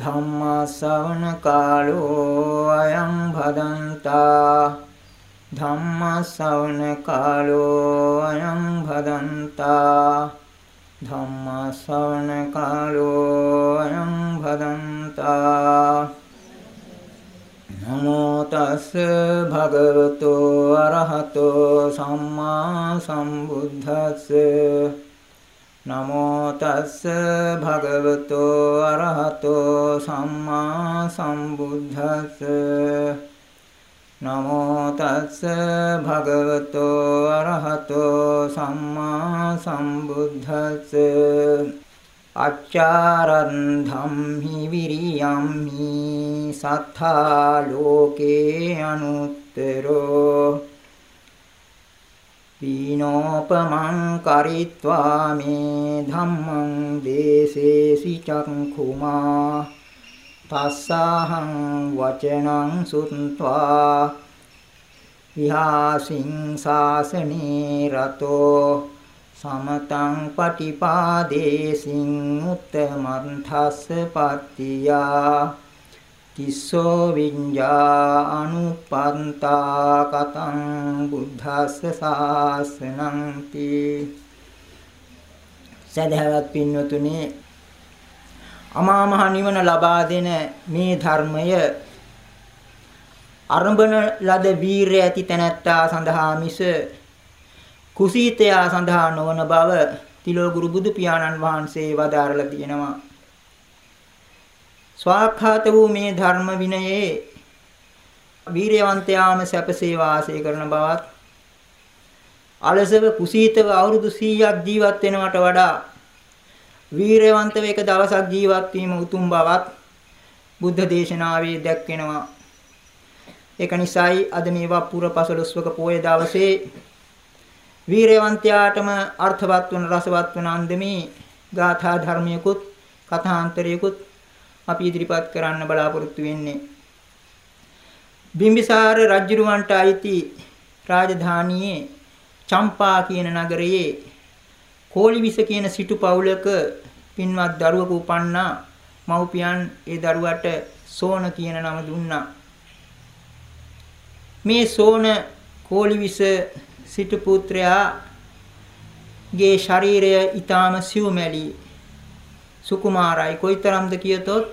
ධම්මස්සවන කාලෝ අයං භදන්තා. ධම්මස්සවන කාලෝ අයං භදන්තා. ධම්මස්සවන කාලෝ අයං භදන්තා. නමෝ තස් භගවතෝ අරහතෝ සම්මා සම්බුද්දස්ස. නමෝ තස්ස භගවතෝ අරහතෝ සම්මා සම්බුද්දස්ස. නමෝ තස්ස භගවතෝ අරහතෝ සම්මා සම්බුද්දස්ස. අච්චාරන් ධම්හි විරියම්හි සත්තා ලෝකේ අනුත්තරෝ. පීනෝපමං කරිත්වා මේ ධම්මං දේසේසි චක්ඛුමා තස්සහං වචනං සුත්වා විහාසින් සාසනේ රතෝ සමතං පටිපාදේසින් උත්තමන්තස්ස පත්තියා තිස්සෝ විඤ්ඤා අනුපන්තා කතං බුද්ධස්ස සාසනං තී සදහවත් පින්වතුනි අමා මහ නිවන ලබා දෙන මේ ධර්මය අරඹන ලද වීරය ඇති තැනැත්තා සඳහා මිස කුසීතයා සඳහා නොවන බව තිලෝගුරු බුදු පියාණන් වහන්සේ වදාරලා තියෙනවා. ස්වාක්ඛාත වූ මේ ධර්ම විනයේ වීරයවන්තයාම සැපසේ වාසය කරන බවත් අලසව කුසීතව අවුරුදු 100ක් ජීවත් වෙනවට වඩා වීරයවන්තව එක දවසක් ජීවත් වීම උතුම් බවත් බුද්ධ දේශනාවේ දැක්වෙනවා. ඒක නිසායි අද මේ වප්පුර පසළොස්වක පෝය දවසේ වීරයවන්තයාටම අර්ථවත් වන රසවත් වන අන්දමේ ගාථා ධර්මයකුත් කථාන්තරයකුත් අපි ඉදිරිපත් කරන්න බලාපොරොත්තු වෙන්නේ. බිම්බිසාර රජුරවන්ට අයිති රාජධානියේ චම්පා කියන නගරයේ කෝලිවිස කියන සිටු පවුලක පින්වත් දරුවෙකු උපන්නා මව්පියන් ඒ දරුවට සෝන කියන නම දුන්නා. මේ සෝන කෝලිවිස සිටු පුත්‍රයා ගේ ශරීරය ඊටාම සිව්මැලි සුකුමාරයි. කොයිතරම්ද කියතොත්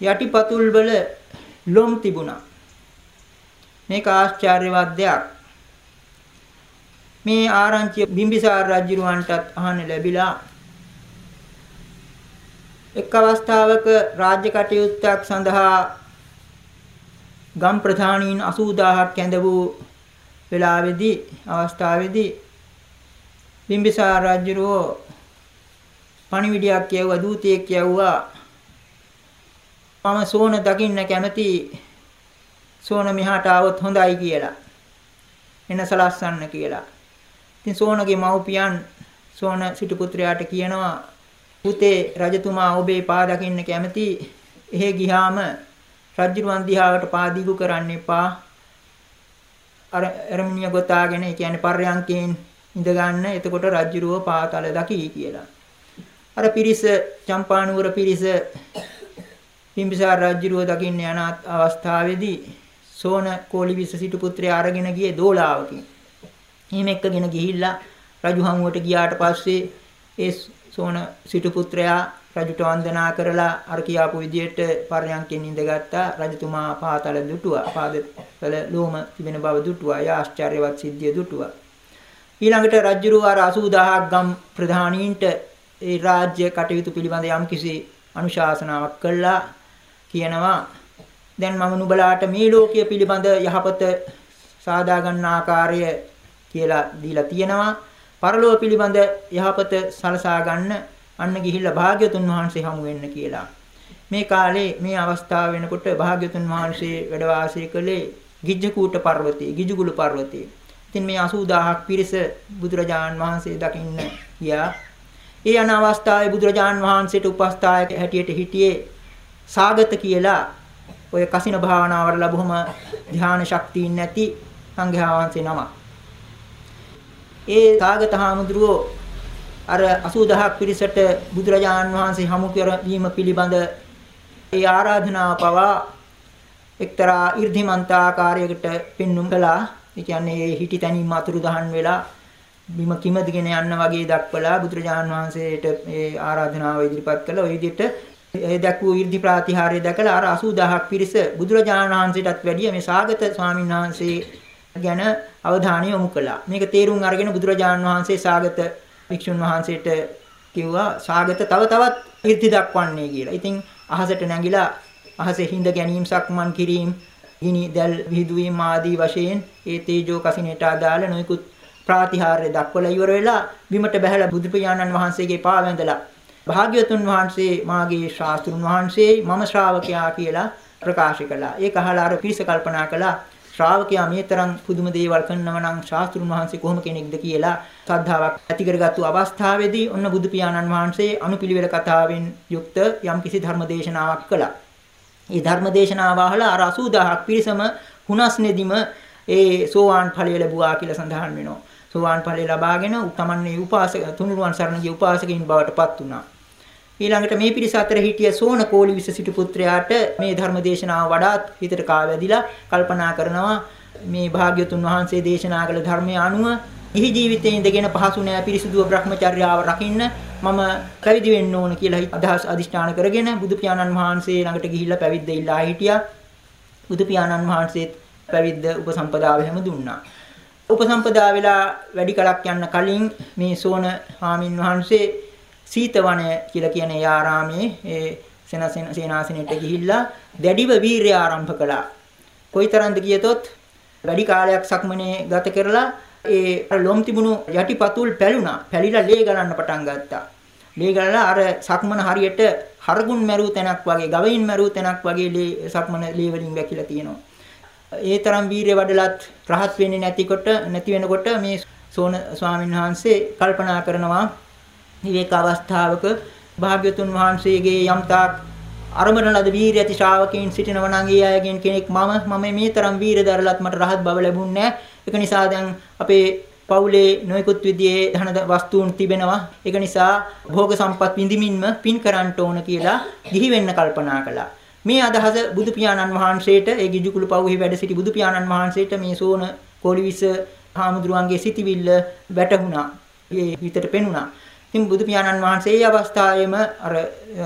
යටිපතුල් වල ලොම් තිබුණා. මේක ආශ්චර්යවත් දෙයක්. මේ ආරංචිය බිම්බිසාර රජුවන්ටත් අහන්න ලැබිලා එක් අවස්ථාවක රාජ්‍ය කටයුත්තක් සඳහා ගම් ප්‍රධානීන් 80000ක් කැඳ වූ වෙලාවේදී අවස්ථාවේදී බිම්බිසාර රජුරෝ පණිවිඩයක් කියවුවා දූතයෙක් කියවුවා. මම සෝන දකින්න කැමති සෝන මෙහාට આવොත් හොඳයි කියලා. එන සලස්සන්න කියලා. ඉතින් සෝනගේ මව්පියන් සෝන සිටු පුත්‍රයාට කියනවා පුතේ රජතුමා ඔබේ පා දකින්න කැමති. එහෙ ගියාම රජුරුවන් දිහාවට පා දිගු කරන්න එපා. අර එරමිනිය ගොතාගෙන ඒ කියන්නේ පර්යංකයෙන් ඉඳ ගන්න එතකොට රජුරුව පාතල දකි කියලා. අර පිරිස චම්පානුවර පිරිස බිම්බිසාර රජුරුව දකින්න යන අවස්ථාවේදී සෝන කෝලිවිස සිටු පුත්‍රයා අරගෙන ගියේ දෝලාවකින් එහෙම එක්කගෙන ගිහිල්ලා රජු හමුවට ගියාට පස්සේ ඒ සෝන සිටු පුත්‍රයා රජුට වන්දනා කරලා අර කියාපු විදියට පර්යංකෙන් ඉඳගත්තා. රජතුමා පාතල දුටුවා. පාදවල ලෝම තිබෙන බව දුටුවා. යා ආශ්චර්යවත් සිද්ධිය දුටුවා. ඊළඟට රජුරු අර 80000ක් ගම් ප්‍රධානීන්ට ඒ රාජ්‍ය කටයුතු පිළිබඳ යම්කිසි අනුශාසනාවක් කළා කියනවා දැන් මම නුඹලාට මේ ලෝකයේ පිළිබඳ යහපත සාදා ගන්න ආකාරය කියලා දීලා තියෙනවා. පරලෝක පිළිබඳ යහපත සලසා ගන්න අන්න ගිහිල්ලා භාග්‍යතුන් වහන්සේ හමු වෙන්න කියලා. මේ කාලේ මේ අවස්ථාව වෙනකොට භාග්‍යතුන් වහන්සේ වැඩ වාසය කළේ ගිජ්ජකූට පර්වතයේ, ගිජුගුළු පර්වතයේ. ඉතින් මේ 80000ක් පිරිස බුදුරජාන් වහන්සේ දකින්න ගියා. ඒ යන අවස්ථාවේ බුදුරජාන් වහන්සේට උපස්ථායක හැටියට හිටියේ සාගත කියලා ඔය කසින භාවනාවට ලැබුවම ධ්‍යාන ශක්තියින් නැති සංඝයා වහන්සේ නම. ඒ සාගත හාමුදුරුවෝ අර 80000ක් පිරිසට බුදුරජාන් වහන්සේ හමු කරවීම පිළිබඳ ඒ ආරාධනාව පවා එක්තරා 이르දිමන්තාකාරයකට පින්නුම් කළා. ඒ කියන්නේ හිටි තැනින් අතුරු දහන් වෙලා බිම කිමදගෙන යන්න වගේ දක්වලා බුදුරජාන් වහන්සේට ඒ ආරාධනාව ඉදිරිපත් කළා. ওই විදිහට ඒ දක්වූ 이르දි ප්‍රාතිහාර්ය දැකලා අර 80000ක් පිරිස බුදුරජාණන් වහන්සේටත් වැඩිය මේ සාගත ස්වාමීන් වහන්සේ ගැන අවධානය යොමු කළා. මේක තේරුම් අරගෙන බුදුරජාණන් වහන්සේ සාගත වික්ෂුන් වහන්සේට කිව්වා සාගත තව තවත් 이르දි දක්වන්නේ කියලා. ඉතින් අහසට නැගිලා අහසේ හිඳ ගැනීම සක්මන් කිරීම ගිනි දැල් විහිදුවීම ආදී වශයෙන් ඒ තේජෝ කසිනේට අදාළ නොයෙකුත් ප්‍රාතිහාර්ය දක්වලා ඉවර වෙලා බිමට බැහැලා බුදු පියාණන් වහන්සේගේ පා වැඳලා භාග්‍යවතුන් වහන්සේ මාගේ ශාස්ත්‍රුන් වහන්සේ මම ශ්‍රාවකයා කියලා ප්‍රකාශ කළා. ඒක අහලා අර පිරිස කල්පනා කළා ශ්‍රාවකයා මේ තරම් පුදුම දේවල් කරනවා නම් ශාස්ත්‍රුන් වහන්සේ කොහොම කෙනෙක්ද කියලා ශ්‍රද්ධාවක් ඇති කරගත්තු අවස්ථාවේදී ඔන්න බුදු පියාණන් වහන්සේ අනුපිළිවෙල කතාවෙන් යුක්ත යම්කිසි ධර්ම දේශනාවක් කළා. ඒ ධර්ම දේශනාව අහලා අර 80000ක් පිරිසම හුනස්නෙදිම ඒ සෝවාන් ඵලය ලැබුවා කියලා සඳහන් වෙනවා. සෝවාන් ඵලය ලබාගෙන තමන්නේ උපාසක තුනුරුවන් සරණ ගිය උපාසකයින් බවට පත් වුණා. ඊළඟට මේ පිරිස අතර හිටිය සෝන කෝලිවිස සිටු පුත්‍රයාට මේ ධර්ම දේශනාව වඩාත් හිතට කාවැදිලා කල්පනා කරනවා මේ භාග්‍යතුන් වහන්සේ දේශනා කළ ධර්මයේ අනුව ඉහි ජීවිතයේ ඉඳගෙන පහසු නෑ පිරිසුදුව Brahmacharyaව රකින්න මම පැවිදි වෙන්න ඕන කියලා අදහස් අදිෂ්ඨාන කරගෙන බුදු පියාණන් වහන්සේ ළඟට ගිහිල්ලා පැවිද්ද ඉල්ලා හිටියා බුදු පියාණන් වහන්සේත් පැවිද්ද උපසම්පදාව හැම දුන්නා උපසම්පදා වෙලා වැඩි කලක් යන්න කලින් මේ සෝන හාමින් වහන්සේ සීතවනය කියලා කියන ඒ ආරාමයේ ඒ සෙනසෙන සේනාසනෙට ගිහිල්ලා දැඩිව වීරය ආරම්භ කළා. කොයිතරම්ද කියතොත් වැඩි කාලයක් සක්මනේ ගත කරලා ඒ ලොම් තිබුණු යටිපතුල් පැලුණා. පැලිලා ලේ ගලන්න පටන් ගත්තා. ලේ ගලලා අර සක්මන හරියට හරගුන් මැරූ තැනක් වගේ, ගවයින් මැරූ තැනක් වගේ ලේ සක්මන ලේ වලින් වැකිලා තියෙනවා. ඒ තරම් වීරිය වඩලත් රහත් වෙන්නේ නැතිකොට නැති වෙනකොට මේ සෝන ස්වාමීන් වහන්සේ කල්පනා කරනවා විවේක අවස්ථාවක භාග්‍යතුන් වහන්සේගේ යම්තාක් අරමණ ලද වීරිය ඇති ශ්‍රාවකයන් සිටිනවා නම් ඒ අයගෙන් කෙනෙක් මම මම මේ තරම් වීරිය දරලත් මට රහත් බව ලැබුණේ නැහැ. ඒක නිසා දැන් අපේ පවුලේ නොයෙකුත් විදිහේ ධන වස්තුන් තිබෙනවා. ඒක නිසා භෝග සම්පත් විඳිමින්ම පින් කරන්න ඕන කියලා ගිහි වෙන්න කල්පනා කළා. මේ අදහස බුදු පියාණන් වහන්සේට ඒ ගිජුකුළු පවුහි වැඩ සිටි බුදු පියාණන් වහන්සේට මේ සෝන කොලිවිස හාමුදුරුවන්ගේ සිටිවිල්ල වැටහුණා. ඒ හිතට පෙනුණා. ඉතින් බුදු පියාණන් වහන්සේ මේ අවස්ථාවේම අර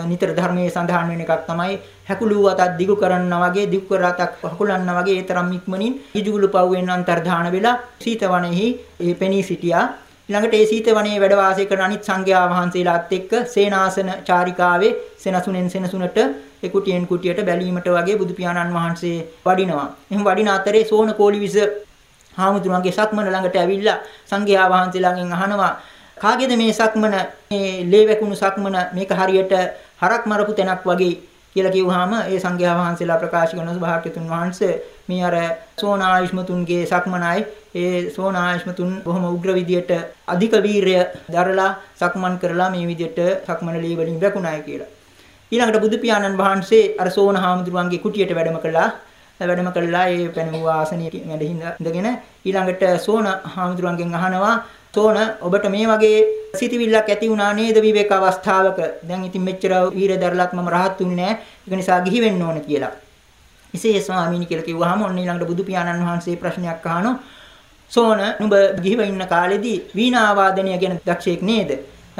නිතර ධර්මයේ සඳහන් වෙන එකක් තමයි හැකුළු අතක් දිගු කරනවා වගේ දිගු කර අතක් හකුලන්නා වගේ ඒ තරම් ඉක්මනින් ගිජුකුළු පවුවෙන් අන්තර්ධාන වෙලා සීතවණෙහි ඒ පෙනී සිටියා. ඊළඟට ඒ සීතවණේ වැඩ වාසය කරන අනිත් සංඝයා වහන්සේලාත් එක්ක සේනාසන චාරිකාවේ සෙනසුනෙන් සෙනසුනට ඒ කුටියෙන් කුටියට බැලීමට වගේ බුදු පියාණන් වහන්සේ වඩිනවා. එහෙම වඩින අතරේ සෝන කෝලිවිස හාමුදුරන්ගේ සක්මන ළඟට ඇවිල්ලා සංඝයා වහන්සේලාගෙන් අහනවා කාගේද මේ සක්මන මේ ලේ වැකුණු සක්මන මේක හරියට හරක් මරපු තැනක් වගේ කියලා කිව්වහම ඒ සංඝයා වහන්සේලා ප්‍රකාශ කරන භාග්‍යතුන් වහන්සේ මේ අර සෝනායුෂ්මතුන්ගේ සක්මනයි ඒ සෝනායුෂ්මතුන් බොහොම උග්‍ර විදියට අධික වීරය දරලා සක්මන් කරලා මේ විදියට සක්මන ලී වලින් වැකුණයි කියලා. ඊළඟට බුදු පියාණන් වහන්සේ අර සෝන හාමුදුරුවන්ගේ කුටියට වැඩම කළා. වැඩම කළා ඒ පැනවූ ආසනයේ වැඩ ඉඳගෙන ඊළඟට සෝන හාමුදුරුවන්ගෙන් අහනවා සෝන ඔබට මේ වගේ සිතවිල්ලක් ඇති වුණා නේද විවේක අවස්ථාවක දැන් ඉතින් මෙච්චර වීර දරලත් මම rahat උන්නේ නැහැ ඒක නිසා ගිහි වෙන්න ඕන කියලා. එසේ ස්වාමීනි කියලා කිව්වහම ඔන්න ඊළඟට බුදු පියාණන් වහන්සේ ප්‍රශ්නයක් අහනවා සෝන නුඹ ගිහිව ඉන්න කාලෙදී වීණා වාදනය ගැන දක්ෂයෙක් නේද?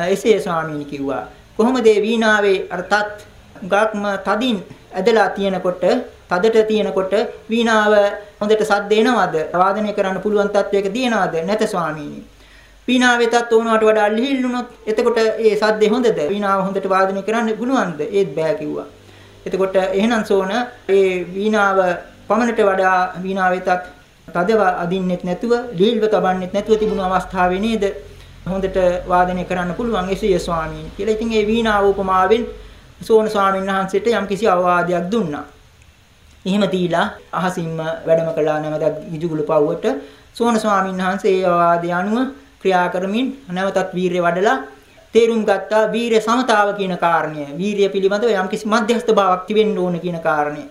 එසේ ස්වාමීනි කිව්වා. කොහොමද ඒ වීණාවේ අර තත් ගක්ම තදින් ඇදලා තියෙනකොට තදට තියෙනකොට වීණාව හොඳට සද්ද එනවද? වාදනය කරන්න පුළුවන් තත්වයක තියෙනවද නැත ස්වාමීනි. වීණාවේ තත් ඕනවට වඩා ලිහිල්ුණොත් එතකොට ඒ සද්දේ හොඳද? වීණාව හොඳට වාදනය කරන්න පුළුවන්ද ඒත් බෑ කිව්වා. එතකොට එහෙනම් සෝන ඒ වීණාව පමණට වඩා වීණාවේ තත් තදව අදින්නෙත් නැතුව ලිහිල්ව තබන්නෙත් නැතුව තිබුණු අවස්ථාවේ නේද? හොඳට වාදනය කරන්න පුළුවන් එසේ ස්වාමීන් කියලා. ඉතින් ඒ වීණාව උපමාවෙන් සෝන ස්වාමීන් වහන්සේට යම්කිසි අවවාදයක් දුන්නා. එහෙම දීලා අහසින්ම වැඩම කළා නැවතත් ඉජුගුළු පවුවට සෝන ස්වාමීන් වහන්සේ ඒ අවවාදය අනුව ක්‍රියා කරමින් නැවතත් වීරිය වඩලා තේරුම් ගත්තා වීරිය සමතාව කියන කාරණය. වීරිය පිළිබඳව යම්කිසි මධ්‍යස්ථ භාවයක් තිබෙන්න ඕන කියන කාරණය.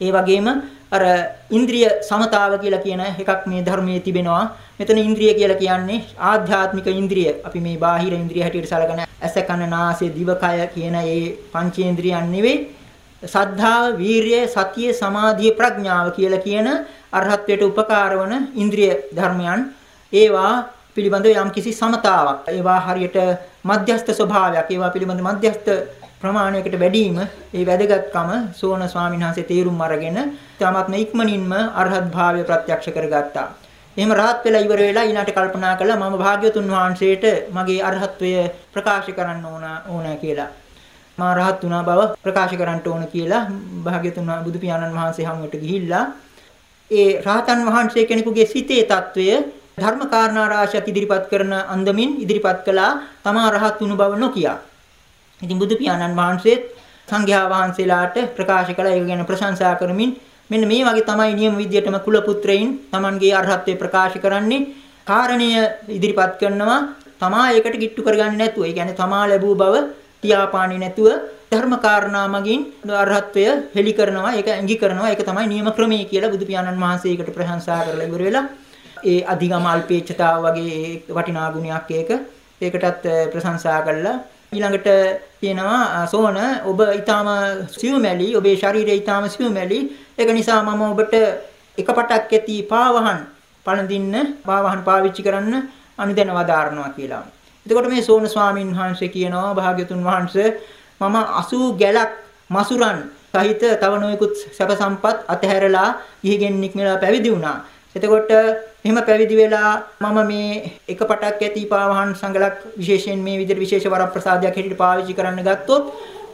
ඒ වගේම අර ඉන්ද්‍රිය සමතාව කියලා කියන එකක් මේ ධර්මයේ තිබෙනවා. මෙතන ඉන්ද්‍රිය කියලා කියන්නේ ආධ්‍යාත්මික ඉන්ද්‍රිය. අපි මේ බාහිර ඉන්ද්‍රිය හැටියට සලකන ඇස කන නාසය දිවකය කියන මේ පංචේන්ද්‍රියන් නෙවෙයි. සද්ධාව, වීරිය, සතිය, සමාධිය, ප්‍රඥාව කියලා කියන අරහත්ත්වයට උපකාර වන ඉන්ද්‍රිය ධර්මයන් ඒවා පිළිබඳව යම්කිසි සමතාවක් ඒවා හරියට මධ්‍යස්ථ ස්වභාවයක් ඒවා පිළිබඳ මධ්‍යස්ථ ප්‍රමාණයකට වැඩිම ඒ වැදගත්කම සෝන ස්වාමීන් වහන්සේ තේරුම් අරගෙන තමත්ම ඉක්මනින්ම අරහත් භාවය ප්‍රත්‍යක්ෂ කරගත්තා. එහෙම රහත් වෙලා ඉවර වෙලා ඊනාට කල්පනා කළා මම භාග්‍යතුන් වහන්සේට මගේ අරහත්වය ප්‍රකාශ කරන්න ඕන ඕන කියලා. මා රහත් වුණා බව ප්‍රකාශ කරන්න ඕන කියලා භාග්‍යතුන් බුදු පියාණන් වහන්සේ හමුවට ගිහිල්ලා ඒ රහතන් වහන්සේ කෙනෙකුගේ සිතේ తত্ত্বය ධර්ම කාරණා රාශියක් ඉදිරිපත් කරන අන්දමින් ඉදිරිපත් කළා තමා රහත් වුණු බව නොකියා ඉතින් බුදු පියාණන් වහන්සේත් සංඝයා වහන්සේලාට ප්‍රකාශ කළා. ඒක ගැන ප්‍රශංසා කරමින් මෙන්න මේ වගේ තමයි නියම විදියටම කුල පුත්‍රයින් Tamanගේ අරහත්ත්වය ප්‍රකාශ කරන්නේ. කාරණය ඉදිරිපත් කරනවා තමා ඒකට කිට්ටු කරගන්නේ නැතුව. ඒ කියන්නේ තමා ලැබූ බව තියාපාන්නේ නැතුව ධර්ම කාරණා මගින් අරහත්ත්වය හෙලි කරනවා. ඒක ඇඟි කරනවා. ඒක තමයි නියම ක්‍රමය කියලා බුදු පියාණන් වහන්සේ ඒකට ප්‍රශංසා කරලා ඉවර වෙලා ඒ අධිගම අල්පේච්ඡතාව වගේ වටිනා ගුණයක් ඒක. ඒකටත් ප්‍රශංසා කළා ඊළඟට කියනවා සෝන ඔබ ඊටාම සිව්මැලි ඔබේ ශරීරය ඊටාම සිව්මැලි ඒක නිසා මම ඔබට එක පටක් ඇති පාවහන් පළඳින්න පාවහන් පාවිච්චි කරන්න අනුදැන වදාරනවා කියලා. එතකොට මේ සෝන ස්වාමීන් වහන්සේ කියනවා භාග්‍යතුන් වහන්සේ මම 80 ගැලක් මසුරන් සහිත තව නොයෙකුත් සැප සම්පත් අතහැරලා ගිහිගෙන් නික්මලා පැවිදි වුණා. එතකොට එහෙම පැවිදි වෙලා මම මේ එක පටක් ඇති පාවහන් සංගලක් විශේෂයෙන් මේ විදිහට විශේෂ වරප්‍රසාදයක් හැටියට පාවිච්චි කරන්න ගත්තොත්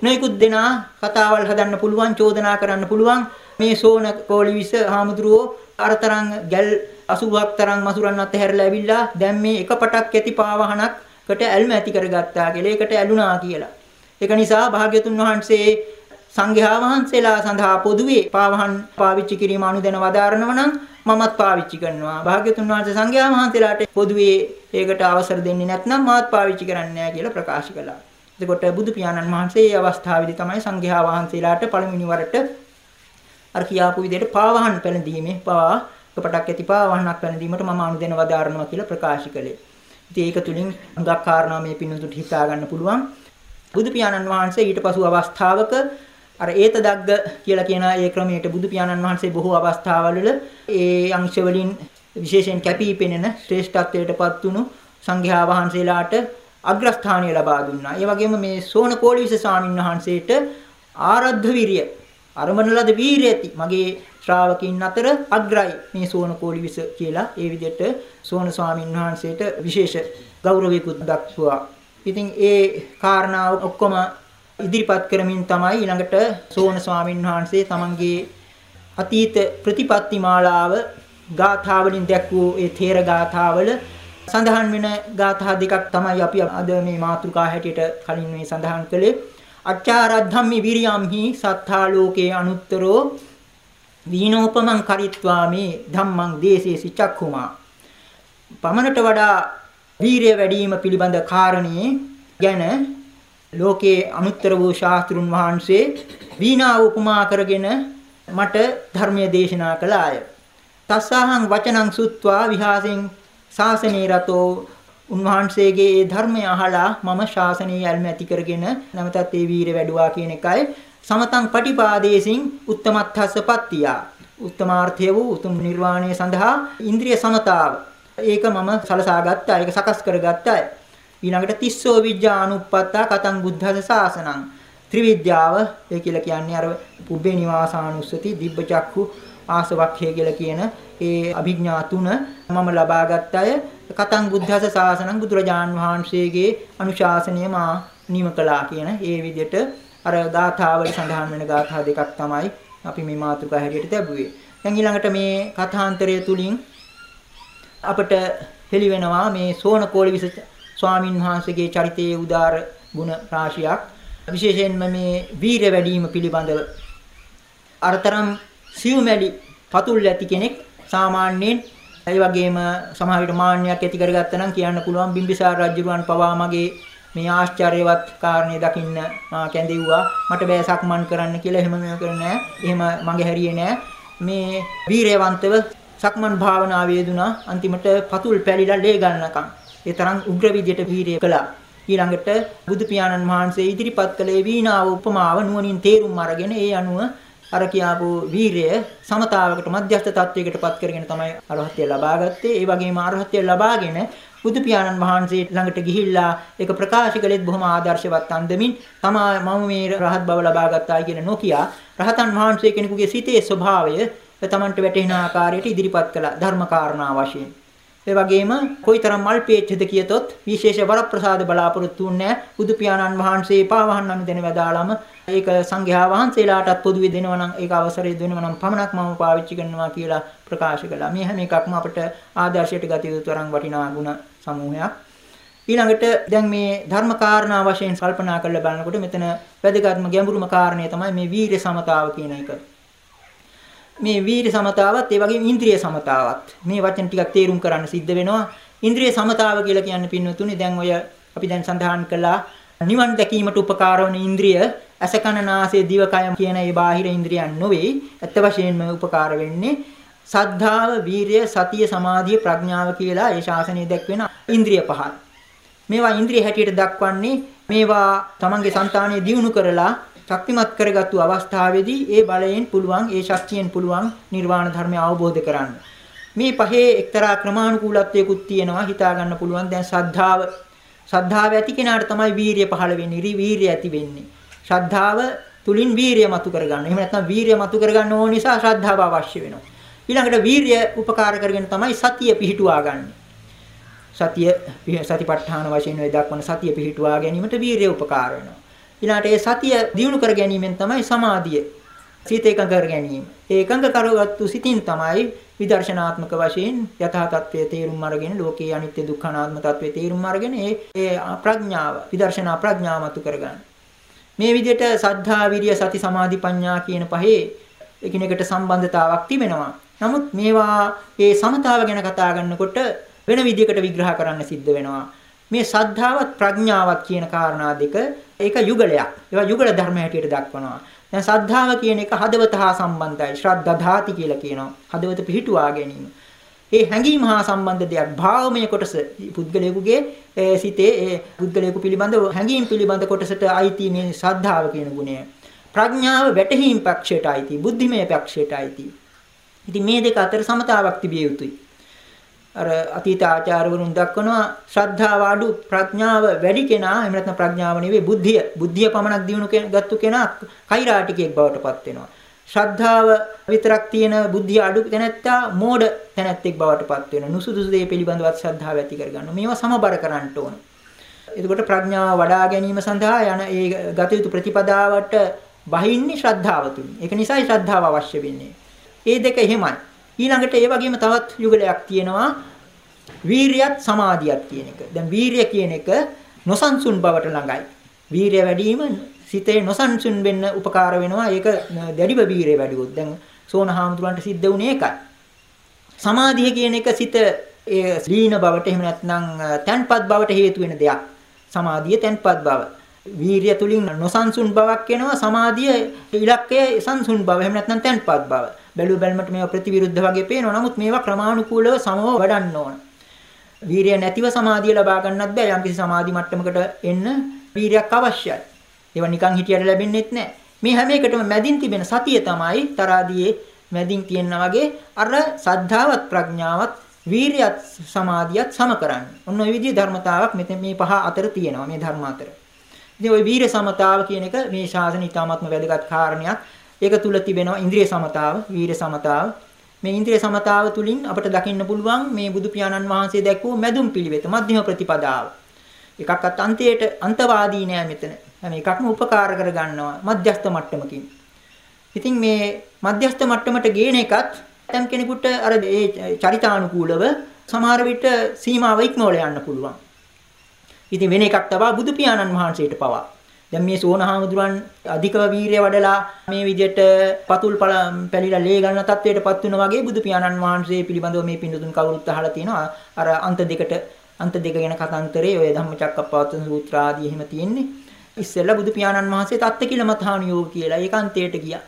නොයෙකුත් දෙනා කතාවල් හදන්න පුළුවන් චෝදනා කරන්න පුළුවන් මේ සෝන කෝලිවිස හාමුදුරුවෝ අරතරන් ගැල් 80ක් තරම් මසුරන් අතහැරලා ඇවිල්ලා දැන් මේ එක පටක් ඇති පාවහනක්කට ඇල්ම ඇති කරගත්තා කියලා ඒකට ඇලුනා කියලා. ඒක නිසා භාග්‍යතුන් වහන්සේ සංඝයා වහන්සේලා සඳහා පොදුවේ පාවහන් පාවිච්චි කිරීම අනුදැන වදාරනව නම් මමත් පාවිච්චි කරනවා. භාග්‍යතුන් වහන්සේ සංඝයා වහන්සේලාට පොදුවේ ඒකට අවසර දෙන්නේ නැත්නම් මාත් පාවිච්චි කරන්නේ නැහැ කියලා ප්‍රකාශ කළා. එතකොට බුදු පියාණන් වහන්සේ මේ අවස්ථාවේදී තමයි සංඝයා වහන්සේලාට පළමුවෙනි වරට අර කියාපු විදිහට පාවහන් පැලඳීමේ පවා කපටක් ඇති පාවහනක් පැලඳීමට මම අනුදැන වදාරනවා කියලා ප්‍රකාශ කළේ. ඉතින් ඒක තුලින් හුඟක් කාරණා මේ පින්නතුට හිතා ගන්න පුළුවන්. බුදු පියාණන් වහන්සේ ඊට පසු අවස්ථාවක අර ඒත දග්ග කියලා කියන ඒ ක්‍රමයට බුදු පියාණන් වහන්සේ බොහෝ අවස්ථාවල ඒ අංශ වලින් විශේෂයෙන් කැපී පෙනෙන ශ්‍රේෂ්ඨත්වයටපත් වුණු සංඝයා වහන්සේලාට අග්‍රස්ථානය ලබා දුන්නා. ඒ වගේම මේ සෝන කෝලිවිස ස්වාමීන් වහන්සේට ආරද්ධ විරිය අරමන ලද වීරිය ඇති මගේ ශ්‍රාවකින් අතර අග්‍රයි මේ සෝන කෝලිවිස කියලා ඒ විදිහට සෝන ස්වාමීන් වහන්සේට විශේෂ ගෞරවයකුත් දක්වුවා. ඉතින් ඒ කාරණාව ඔක්කොම ඉදිරිපත් කරමින් තමයි ඊළඟට සෝන ස්වාමීන් වහන්සේ තමන්ගේ අතීත ප්‍රතිපත්ති මාලාව ගාථා වලින් දැක්වූ ඒ තේර ගාථාවල සඳහන් වෙන ගාථා දෙකක් තමයි අපි අද මේ මාතෘකා හැටියට කලින් මේ සඳහන් කළේ. අච්චාරද්ධම්මි විරියම්හි සත්තා ලෝකේ අනුත්තරෝ වීනෝපමං කරිත්වා මේ ධම්මං දේශේසි චක්ඛුමා. පමණට වඩා වීරිය වැඩි වීම පිළිබඳ කාරණේ ගැන ලෝකේ අනුත්තර වූ ශාස්ත්‍රුන් වහන්සේ වීණා උපමා කරගෙන මට ධර්මයේ දේශනා කළාය. තස්සහං වචනං සුත්වා විහාසෙන් ශාසනේ රතෝ උන්වහන්සේගේ ඒ ධර්මය අහලා මම ශාසනීය යල්ම ඇති කරගෙන නැවතත් ඒ වීර වැඩුවා කියන එකයි සමතං පටිපාදේසින් උත්තමත්ථස්ස පත්තියා. උත්තමාර්ථය වූ උතුම් නිර්වාණය සඳහා ඉන්ද්‍රිය සමතාව. ඒක මම සලසා ගත්තා. ඒක සකස් කර ගත්තා. ඊළඟට තිස්සෝ විද්‍යානුප්පත්තා කතං බුද්ධස සාසනං ත්‍රිවිද්‍යාව ඒ කියලා කියන්නේ අර පුබ්බේ නිවාසානුස්සති දිබ්බචක්ඛු ආසවක්ඛය කියලා කියන ඒ අභිඥා තුන මම ලබා ගත්ත අය කතං බුද්ධස සාසනං බුදුරජාන් වහන්සේගේ අනුශාසනය මා නිම කළා කියන ඒ විදිහට අර ගාථාවල සඳහන් වෙන ගාථා දෙකක් තමයි අපි මේ මාතෘකා හැටියට ලැබුවේ. දැන් ඊළඟට මේ කථාන්තරය තුලින් අපට හෙළි වෙනවා මේ සෝන කෝලිවිස ස්වාමින් වහන්සේගේ චරිතයේ උදාර ගුණ රාශියක්. විශේෂයෙන්ම මේ වීරය වැඩිම පිළිබඳව. අරතරම් සිව්මැලි පතුල් ඇති කෙනෙක් සාමාන්‍යයෙන් ඒ වගේම සමහර විට මාන්නයක් ඇති කරගත්තා නම් කියන්න පුළුවන් බිම්බිසාර රජුරුවන් පවා මගේ මේ ආශ්චර්යවත් කාරණේ දකින්න මා කැඳෙව්වා. මට බෑ සක්මන් කරන්න කියලා එහෙම මේව කරන්නේ එහෙම මගේ හැරියේ නෑ. මේ වීරයවන්තව සක්මන් භාවනාවේ යෙදුනා. අන්තිමට පතුල් පැලිලා ලේ ගන්නකම්. ඒ තරම් උග්‍ර විදියට වීරිය කළා ඊළඟට බුදු පියාණන් වහන්සේ ඉදිරිපත් කළේ වීණාව උපමාව නුවණින් තේරුම් අරගෙන ඒ අනුව අර කියාපු වීරය සමතාවකට මධ්‍යස්ථ තත්වයකටපත් කරගෙන තමයි අරහත්ත්වය ලබා ගත්තේ. ඒ වගේම අරහත්ත්වය ලබාගෙන බුදු පියාණන් වහන්සේ ළඟට ගිහිල්ලා ඒක ප්‍රකාශ කළෙත් බොහොම ආදර්ශවත් අන්දමින් තමා මම මේ රහත් බව ලබා ගත්තා කියන නොකියා රහතන් වහන්සේ කෙනෙකුගේ සිතේ ස්වභාවය තමන්ට වැටහෙන ආකාරයට ඉදිරිපත් කළා ධර්ම කාරණා වශයෙන්. ඒ වගේම කොයිතරම් මල්පේච්ඡද කියතොත් විශේෂ වරප්‍රසාද බලාපොරොත්තු වෙන්නේ බුදු පියාණන් වහන්සේ පාවහන් අනු දෙන වදාළම ඒක සංඝයා වහන්සේලාටත් පොදුවේ දෙනවා නම් ඒක අවසරය දෙනවා නම් පමණක් මම පාවිච්චි කරනවා කියලා ප්‍රකාශ කළා. මේ හැම එකක්ම අපිට ආදර්ශයට ගත යුතු තරම් වටිනා ගුණ සමූහයක්. ඊළඟට දැන් මේ ධර්ම කාරණා වශයෙන් කල්පනා කරලා බලනකොට මෙතන වැදගත්ම ගැඹුරුම කාරණය තමයි මේ වීර්ය සමතාව කියන එක. මේ වීර්ය සමතාවත් ඒ වගේම ඉන්ද්‍රිය සමතාවත් මේ වචන ටිකක් තේරුම් කරන්න සිද්ධ වෙනවා. ඉන්ද්‍රිය සමතාව කියලා කියන්නේ පින්නතුනේ දැන් ඔය අපි දැන් සඳහන් කළා නිවන් දැකීමට උපකාර වන ඉන්ද්‍රිය අසකන නාසය දිවකය කියන ඒ බාහිර ඉන්ද්‍රියන් නොවේ. ඇත්ත වශයෙන්ම උපකාර වෙන්නේ සද්ධාව, වීරිය, සතිය, සමාධිය, ප්‍රඥාව කියලා ඒ ශාසනය දැක්වෙන ඉන්ද්‍රිය පහක්. මේවා ඉන්ද්‍රිය හැටියට දක්වන්නේ මේවා තමන්ගේ సంతානය දියුණු කරලා ශක්තිමත් කරගත්තු අවස්ථාවේදී ඒ බලයෙන් පුළුවන් ඒ ශක්තියෙන් පුළුවන් නිර්වාණ ධර්මය අවබෝධ කරන්න. මේ පහේ එක්තරා ක්‍රමානුකූලත්වයකුත් තියෙනවා හිතා ගන්න පුළුවන් දැන් ශ්‍රද්ධාව ශ්‍රද්ධාව ඇති කෙනාට තමයි වීරිය පහළ වෙන්නේ. ඉරි වීරිය ඇති වෙන්නේ. ශ්‍රද්ධාව තුලින් වීරිය මතු කරගන්න. එහෙම නැත්නම් වීරිය මතු කරගන්න ඕන නිසා ශ්‍රද්ධාව අවශ්‍ය වෙනවා. ඊළඟට වීරිය උපකාර කරගෙන තමයි සතිය පිහිටුවා ගන්න. සතිය සතිපට්ඨාන වශයෙන් වේ දක්වන සතිය පිහිටුවා ගැනීමට වීරිය උපකාර වෙනවා. ඊළඟට ඒ සතිය දියුණු කර ගැනීමෙන් තමයි සමාධිය සිත එකඟ කර ගැනීම. ඒ එකඟ කරගත්තු සිතින් තමයි විදර්ශනාත්මක වශයෙන් යථා තත්ත්වයේ තේරුම් අරගෙන ලෝකේ අනිත්‍ය දුක්ඛ අනාත්ම තත්ත්වයේ තේරුම් අරගෙන ඒ ඒ ප්‍රඥාව විදර්ශනා ප්‍රඥාව මතු කරගන්න. මේ විදිහට සද්ධා විරිය සති සමාධි ප්‍රඥා කියන පහේ එකිනෙකට සම්බන්ධතාවක් තිබෙනවා. නමුත් මේවා ඒ සමතාව ගැන කතා කරනකොට වෙන විදිහකට විග්‍රහ කරන්න සිද්ධ වෙනවා. මේ සද්ධාවත් ප්‍රඥාවත් කියන කාරණා දෙක ඒක යුගලයක්. ඒවා යුගල ධර්ම හැටියට දක්වනවා. දැන් සද්ධාව කියන එක හදවත හා සම්බන්ධයි. ශ්‍රද්ධාධාති කියලා කියනවා. හදවත පිහිටුවා ගැනීම. ඒ හැඟීම හා සම්බන්ධ දෙයක් භාවමය කොටස පුද්ගලයෙකුගේ සිතේ ඒ පුද්ගලයෙකු පිළිබඳ හැඟීම් පිළිබඳ කොටසට අයිති මේ ශ්‍රද්ධාව කියන ගුණය. ප්‍රඥාව වැටහීම් පක්ෂයට අයිති, බුද්ධිමය පක්ෂයට අයිති. ඉතින් මේ දෙක අතර සමතාවක් තිබිය යුතුයි. අර අතීත ආචාර්යවරුන් දක්වනවා ශ්‍රද්ධාව අඩු ප්‍රඥාව වැඩි කෙනා එහෙම නැත්නම් ප්‍රඥාව නෙවෙයි බුද්ධිය. බුද්ධිය පමණක් දිනු ගත්තු කෙනා කෛරාටිකයෙක් බවට පත් වෙනවා. ශ්‍රද්ධාව විතරක් තියෙන බුද්ධිය අඩු තැනැත්තා මෝඩ තැනැත්තෙක් බවට පත් වෙනවා. නුසුදුසු දේ පිළිබඳවත් ශ්‍රද්ධාව ඇති කරගන්න මේවා සමබර කරන්න ඕන. එතකොට ප්‍රඥාව වඩා ගැනීම සඳහා යන ඒ ගත යුතු ප්‍රතිපදාවට බහින්නේ ශ්‍රද්ධාව තුලින් ඒක නිසායි ශ්‍රද්ධාව අවශ්‍ය වෙන්නේ. ඒ දෙක එහෙමයි. ඊළඟට ඒ වගේම තවත් යුගලයක් තියෙනවා වීරියත් සමාධියත් කියන එක. දැන් වීරිය කියන එක නොසන්සුන් බවට ළඟයි. වීරිය වැඩි වීම සිතේ නොසන්සුන් වෙන්න උපකාර වෙනවා. ඒක දැඩිව වීරිය වැඩි වුත්. දැන් සෝනහාමුදුරන්ට සිද්ධ වුණේ ඒකයි. සමාධිය කියන එක සිත ඒ දීන බවට එහෙම නැත්නම් තන්පත් බවට හේතු වෙන දෙයක්. සමාධිය තන්පත් බව. වීරිය තුලින් නොසන්සුන් බවක් එනවා. සමාධිය ඉලක්කය සංසුන් බව. එහෙම නැත්නම් තන්පත් බව. බැලු බැලමට මේවා ප්‍රතිවිරුද්ධ වගේ පේනවා. නමුත් මේවා ක්‍රමානුකූලව සමව වඩන්න ඕන. වීරිය නැතිව සමාධිය ලබා ගන්නත් බෑ. යම්කිසි සමාධි මට්ටමකට එන්න වීරියක් අවශ්‍යයි. ඒවා නිකන් හිටියට ලැබෙන්නේත් නෑ. මේ හැම එකටම මැදින් තිබෙන සතිය තමයි තරාදියේ මැදින් තියෙනා වගේ අර සද්ධාවත් ප්‍රඥාවත් වීරියත් සමාධියත් සම කරන්නේ. ඔන්න ඔය විදිහේ ධර්මතාවක් මෙතන මේ පහ අතර තියෙනවා මේ ධර්ම අතර. ඉතින් ওই වීර සමතාව කියන එක මේ ශාසන ඉතාමත්ම වැදගත් කාරණයක්. ඒක තුල තිබෙනවා ඉන්ද්‍රිය සමතාව, වීර සමතාව. මේ ඉන්ද්‍රිය සමතාව තුලින් අපට දකින්න පුළුවන් මේ බුදු පියාණන් වහන්සේ දැක්වූ මැදුම් පිළිවෙත, මධ්‍යම ප්‍රතිපදාව. එකක්වත් අන්තයට අන්තවාදී නෑ මෙතන. හැම එකක්ම උපකාර කර ගන්නවා මධ්‍යස්ථ මට්ටමකින්. ඉතින් මේ මධ්‍යස්ථ මට්ටමට ගේන එකත් ඇතම් කෙනෙකුට අර ඒ චරිතානුකූලව සමහර විට සීමාව ඉක්මවල යන්න පුළුවන්. ඉතින් වෙන එකක් තවා බුදු පියාණන් වහන්සේට පවා දැන් මේ සෝනහාමුදුරන් අධිකව වීරිය වඩලා මේ විදිහට පතුල් පැලිලා ලේ ගන්න තත්වයටපත් වුණා වගේ බුදු පියාණන් වහන්සේ පිළිබඳව මේ පින්දුතුන් කවුරුත් අහලා තියෙනවා. අර අන්ත දෙකට අන්ත දෙක ගැන කතාන්තරේ ඔය ධම්මචක්කප්පවත්තන සූත්‍ර ආදී එහෙම තියෙන්නේ. ඉස්සෙල්ලා බුදු පියාණන් වහන්සේ තත්ත්ව කිලමතාණියෝග කියලා ඒකාන්තයට ගියා.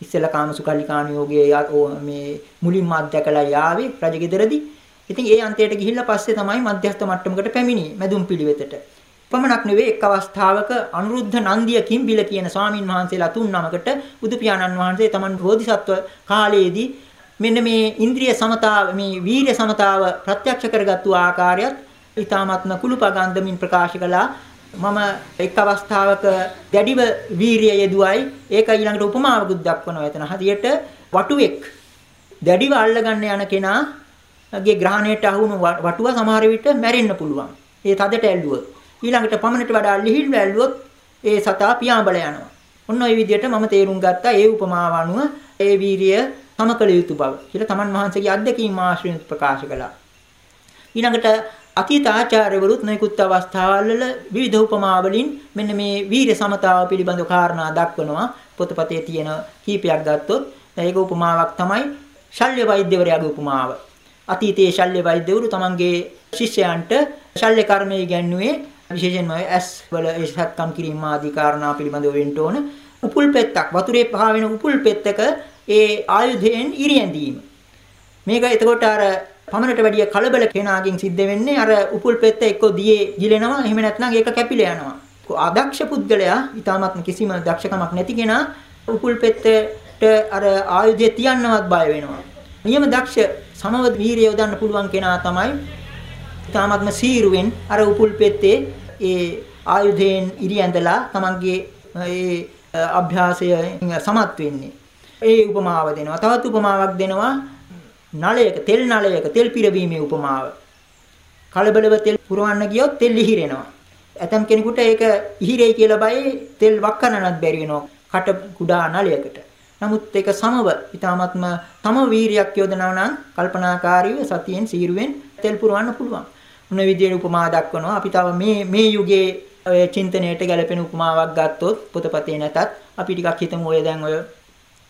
ඉස්සෙල්ලා කාමසුකල්ලිකාණියෝගයේ මේ මුලින්ම අධ්‍යකලා යාවේ රජගෙදරදී. ඉතින් ඒ අන්තයට ගිහිල්ලා පස්සේ තමයි මධ්‍යස්ථ මට්ටමකට පැමිණියේ මැදුම් පිළිවෙතට. පමණක් නෙවෙයි එක් අවස්ථාවක අනුරුද්ධ නන්දිය කිම්බිල කියන ස්වාමින් වහන්සේලා තුන් නමකට බුදු පියාණන් වහන්සේ තමන් බෝධිසත්ව කාලයේදී මෙන්න මේ ඉන්ද්‍රිය සමතාව මේ වීර්ය සමතාව ප්‍රත්‍යක්ෂ කරගත්තු ආකාරයත් ඊ타මත්ම කුළුපගන්දමින් ප්‍රකාශ කළා. මම එක් අවස්ථාවක දැඩිව වීරිය යෙදුවයි. ඒක ඊළඟට උපමාවකුත් දක්වනවා එතන. හදියට වටුවෙක් දැඩිව අල්ලගන්න යන කෙනාගේ ග්‍රහණයට අහුණු වටුව සමහර විට මැරෙන්න පුළුවන්. ඒ තදට ඇල්ලුවොත්. ඊළඟට පමණට වඩා ලිහිල් වැල්ලුවොත් ඒ සතා පියාඹල යනවා. ඔන්න ඔය විදිහට මම තේරුම් ගත්තා ඒ උපමාව අනුව ඒ වීරිය සමකල යුතු බව කියලා තමන් වහන්සේගේ අත්දැකීම් ආශ්‍රයෙන් ප්‍රකාශ කළා. ඊළඟට අතීත ආචාර්යවරුත් නොයෙකුත් අවස්ථාවල් වල විවිධ උපමා වලින් මෙන්න මේ වීරිය සමතාව පිළිබඳව කාරණා දක්වනවා. පොතපතේ තියෙන කීපයක් ගත්තොත් ඒක උපමාවක් තමයි ශල්්‍ය වෛද්‍යවරයාගේ උපමාව. අතීතයේ ශල්්‍ය වෛද්‍යවරු තමන්ගේ ශිෂ්‍යයන්ට ශල්්‍ය කර්මය ඉගැන්වුවේ විශේෂයෙන්ම ඇස් වල ඒ සත්කම් කිරීම ආදී කාරණා පිළිබඳව වෙන්න ඕන. උපුල් පෙත්තක් වතුරේ පහවෙන උපුල් පෙත්තක ඒ ආයුධයෙන් ඉරියැඳීම. මේක එතකොට අර පමණට වැඩිය කලබල කෙනාගෙන් සිද්ධ වෙන්නේ අර උපුල් පෙත්ත එක්ක දියේ ගිලෙනවා එහෙම නැත්නම් ඒක කැපිලා යනවා. අදක්ෂ පුද්ගලයා ඊටමත්ම කිසිම දක්ෂකමක් නැති කෙනා උපුල් පෙත්තට අර ආයුධය තියන්නවත් බය වෙනවා. නියම දක්ෂ සමව වීරිය යොදන්න පුළුවන් කෙනා තමයි ඊටමත්ම සීරුවෙන් අර උපුල් පෙත්තේ ඒ ආයුධයෙන් ඉරි ඇඳලා තමන්ගේ ඒ අභ්‍යාසය සමත් වෙන්නේ. ඒ උපමාව දෙනවා. තවත් උපමාවක් දෙනවා නලයක තෙල් නලයක තෙල් පිරවීමේ උපමාව. කලබලව තෙල් පුරවන්න ගියොත් තෙල් ඉහිරෙනවා. ඇතම් කෙනෙකුට ඒක ඉහිරෙයි කියලා බයයි තෙල් වක්කනනත් බැරි වෙනවා. කට කුඩා නලයකට. නමුත් ඒක සමව ඊ타මත්ම තම වීරියක් යොදනවා නම් කල්පනාකාරීව සතියෙන් සීරුවෙන් තෙල් පුරවන්න පුළුවන්. මොන විදියට උපමා දක්වනවා අපි තව මේ මේ යුගයේ ඔය චින්තනයට ගැලපෙන උපමාවක් ගත්තොත් පොතපතේ නැතත් අපි ටිකක් හිතමු ඔය දැන් ඔය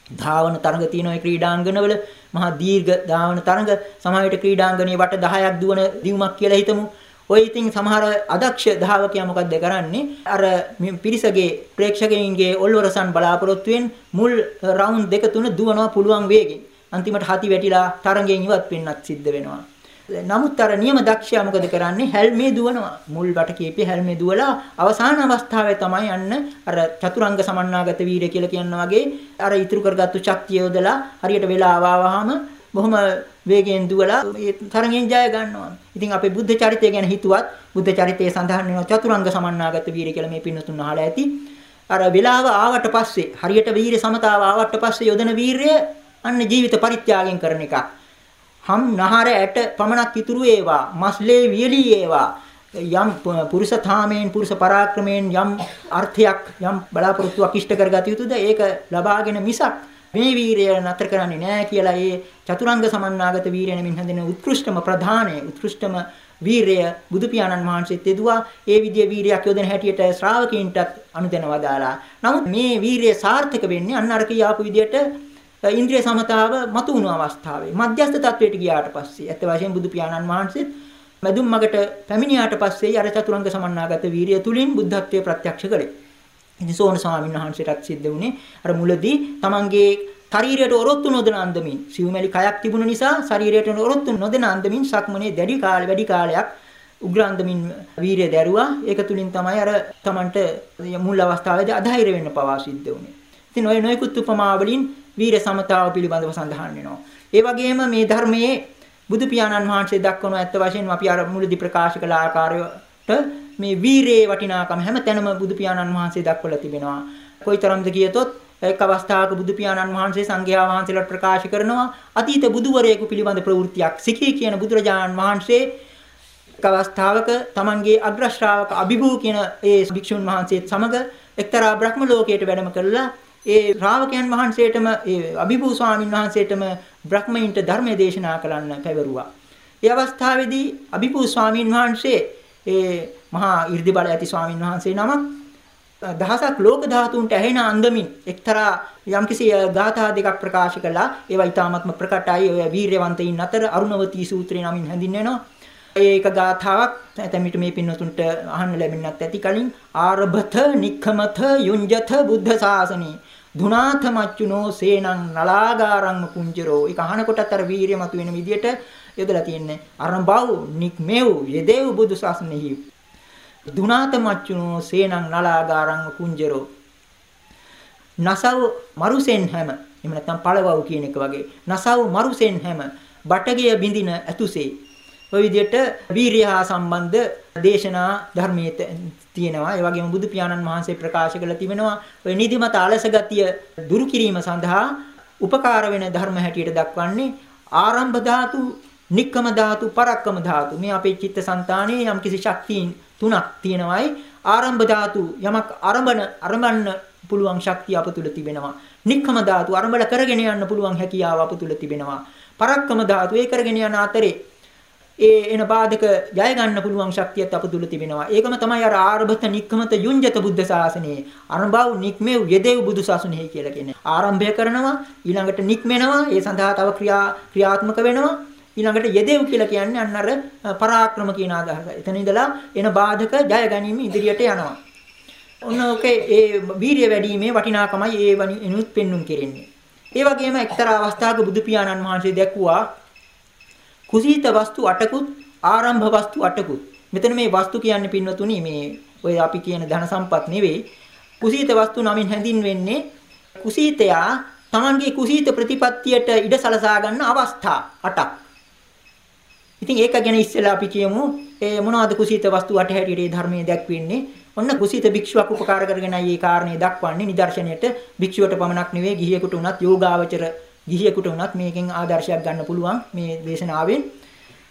ධාවන තරඟ තියෙන ඔය ක්‍රීඩාංගණවල මහා දීර්ඝ ධාවන තරඟ සමහර විට ක්‍රීඩාංගණයේ වට 10ක් දුවන දියුමක් කියලා හිතමු. ඔය ඉතින් සමහර අදක්ෂ ධාවකයා මොකද්ද කරන්නේ? අර පිරිසගේ ප්‍රේක්ෂකයින්ගේ ඔල්වරසන් බලාපොරොත්තුෙන් මුල් රවුන්ඩ් දෙක තුන දුවනවා පුළුවන් වේගෙන්. අන්තිමට හති වැටිලා තරඟයෙන් ඉවත් වෙන්නත් සිද්ධ වෙනවා. නමුත් අර නියම දක්ෂයා මොකද කරන්නේ? හැල්මේ දුවනවා. මුල් වට කීපේ හැල්මේ දුවලා අවසාන අවස්ථාවේ තමයි යන්න අර චතුරංග සමන්නාගත වීරය කියලා කියනවා වගේ අර ඉතුරු කරගත්තු ශක්තිය යොදලා හරියට වෙලාව ආවහම බොහොම වේගයෙන් දුවලා ඒ තරගෙන් ජය ගන්නවා. ඉතින් අපේ බුද්ධ චරිතය ගැන හිතුවත් බුද්ධ චරිතයේ සඳහන් වෙනවා චතුරංග සමන්නාගත වීරය කියලා මේ පින්නතුන් අහලා ඇති. අර වෙලාව ආවට පස්සේ හරියට වීර සමතාව ආවට පස්සේ යොදන වීරය අන්න ජීවිත පරිත්‍යාගයෙන් කරන එකක්. හම් නහර ඇට පමණක් ඉතුරු ඒවා මස්ලේ වියලී ඒවා යම් පුරුෂ ථාමයෙන් පුරුෂ පරාක්‍රමයෙන් යම් අර්ථයක් යම් බලාපොරොත්තුවක් ඉෂ්ට කරගත යුතුද? ඒක ලබාගෙන මිසක් මේ වීරය නතර කරන්නේ නැහැ කියලා ඒ චතුරංග සමන්නාගත වීරය නෙමින් හැඳින උත්කෘෂ්ඨම ප්‍රධානය උත්කෘෂ්ඨම වීරය බුදු පියාණන් වහන්සේත් දෙදුවා ඒ විදිය වීරයක් යොදන හැටියට ශ්‍රාවකීන්ටත් අනුදැනව දාලා. නමුත් මේ වීරය සාර්ථක වෙන්නේ අන්න අර කියාපු විදියට ඉන්ද්‍රිය සමතාව මතු වුණු අවස්ථාවේ මධ්‍යස්ථ තත්වයට ගියාට පස්සේ ඇත්ත වශයෙන් බුදු පියාණන් වහන්සේත් මදුම් මගට පැමිණියාට පස්සේ අර චතුරංග සමන්නාගත වීරිය තුලින් බුද්ධත්වයේ ප්‍රත්‍යක්ෂ කළේ. ඉතින් සෝන ස්වාමීන් වහන්සේටත් සිද්ධ වුණේ අර මුලදී තමන්ගේ ශරීරයට ඔරොත්තු නොදෙන අන්දමින් සිව්මැලි කයක් තිබුණ නිසා ශරීරයට ඔරොත්තු නොදෙන අන්දමින් සක්මනේ දැඩි කාලෙ වැඩි කාලයක් උග්‍රාන්දමින් වීරිය දැරුවා. ඒක තුලින් තමයි අර තමන්ට මුල් අවස්ථාවේදී අධෛර්ය වෙන්න පවා සිද්ධ වුණේ. ඉතින් ඔය නොයෙකුත් උපමා වලින් වීර සමතාව පිළිබඳව සඳහන් වෙනවා. ඒ වගේම මේ ධර්මයේ බුදු පියාණන් වහන්සේ දක්වන ඇත්ත වශයෙන්ම අපි අර මුලදී ප්‍රකාශ කළ ආකාරයට මේ වීරයේ වටිනාකම හැම තැනම බුදු පියාණන් වහන්සේ දක්වලා තිබෙනවා. කොයිතරම්ද කියතොත් එක් අවස්ථාවක බුදු පියාණන් වහන්සේ සංඝයා වහන්සේලාට ප්‍රකාශ කරනවා අතීත බුදුවරයෙකු පිළිබඳ ප්‍රවෘත්තියක්. සිකී කියන බුදුරජාණන් වහන්සේ එක් අවස්ථාවක Tamanගේ අග්‍ර ශ්‍රාවක අභිභූ කියන ඒ භික්ෂුන් වහන්සේත් සමග එක්තරා බ්‍රහ්ම ලෝකයට වැඩම කළා ඒ ශ්‍රාවකයන් වහන්සේටම ඒ අභිභූ ස්වාමින් වහන්සේටම බ්‍රහ්මයින්ට ධර්මය දේශනා කරන්න පැවරුවා. ඒ අවස්ථාවේදී අභිභූ ස්වාමින් වහන්සේ ඒ මහා 이르දි බල ඇති ස්වාමින් වහන්සේ නමක් දහසක් ලෝක ධාතුන්ට ඇහෙන අන්දමින් එක්තරා යම්කිසි ගාථා දෙකක් ප්‍රකාශ කළා. ඒවා ඊටාත්ම ප්‍රකටයි. ඔය වීරයවන්තයින් අතර අරුණවතී සූත්‍රය නමින් හැඳින්වෙනවා. ඒක ගාථාවක් නැත්නම් මේ පින්නතුන්ට අහන්න ලැබෙන්නත් ඇති කලින් ආරභත නික්ඛමත යුඤ්ජත බුද්ධ ශාසනේ දුනාත මච්චුනෝ සේනං නලාගාරං කුංජරෝ ඒක අහනකොටත් අර වීරිය මතුවෙන විදියට යොදලා තියෙන්නේ. අරඹව් නික්මෙව් යදේව් බුදු සසුනේහි. දුනාත මච්චුනෝ සේනං නලාගාරං කුංජරෝ නසව මරුසෙන් හැම එහෙම නැත්නම් පළවව් කියන එක වගේ. නසව මරුසෙන් හැම බටගිය බිඳින ඇතුසේ. ඔය විදිහට වීරිය හා සම්බන්ධ දේශනා ධර්මයේ තියෙනවා. ඒ වගේම බුදු පියාණන් වහන්සේ ප්‍රකාශ කළ තිබෙනවා ඔය නිදිමත අලස ගතිය දුරු කිරීම සඳහා උපකාර වෙන ධර්ම හැටියට දක්වන්නේ ආරම්භ ධාතු, නික්කම ධාතු, පරක්කම ධාතු. මේ අපේ චිත්තසංතානයේ යම් කිසි ශක්තියින් තුනක් තියෙනවායි. ආරම්භ ධාතු යමක් ආරම්භන ආරම්භන්න පුළුවන් ශක්තිය අප තුල තිබෙනවා. නික්කම ධාතු ආරම්භල කරගෙන යන්න පුළුවන් හැකියාව අප තුල තිබෙනවා. පරක්කම ධාතු ඒ කරගෙන යන අතරේ ඒ එන බාධක ජය ගන්න පුළුවන් ශක්තියත් අප තුල තිබෙනවා. ඒකම තමයි අර ආරභත නික්කමත යුඤ්ජත බුද්ධ ශාසනයේ අනුභව නික්මෙව් යෙදෙව් බුදු ශාසනයේ කියලා කියන්නේ. ආරම්භය කරනවා ඊළඟට නික්මෙනවා ඒ සඳහා තව ක්‍රියා ක්‍රියාත්මක වෙනවා ඊළඟට යෙදෙව් කියලා කියන්නේ අන්න අර පරාක්‍රම කියන අදහස. එතන ඉඳලා එන බාධක ජය ගැනීම ඉදිරියට යනවා. ඔන්න ඔකේ ඒ වීරිය වැඩිීමේ වටිනාකමයි ඒ වනිනුත් පෙන්눔 කෙරෙන්නේ. ඒ වගේම එක්තරා අවස්ථාවක බුදු පියාණන් වහන්සේ දැක්ුවා කුසීත වස්තු 8කුත් ආරම්භ වස්තු 8කුත්. මෙතන මේ වස්තු කියන්නේ පින්වතුනි මේ ඔය අපි කියන ධන සම්පත් නෙවෙයි. කුසීත වස්තු නමින් හැඳින්වෙන්නේ කුසීතයා Tamanගේ කුසීත ප්‍රතිපත්තියට ඉඩ සලසා ගන්න අවස්ථා 8ක්. ඉතින් ඒක ගැන ඉස්සෙල්ලා අපි කියමු ඒ මොනවද කුසීත වස්තු 8 හැටියට ධර්මයේ දැක්වෙන්නේ. ඔන්න කුසීත භික්ෂුවක් උපකාර කරගෙනයි මේ කාරණේ දක්වන්නේ නිදර්ශනයට භික්ෂුවට පමණක් නෙවෙයි ගිහියෙකුට උනත් යෝගාවචර ගිහියෙකුට වුණත් මේකෙන් ආදර්ශයක් ගන්න පුළුවන් මේ දේශනාවෙන්.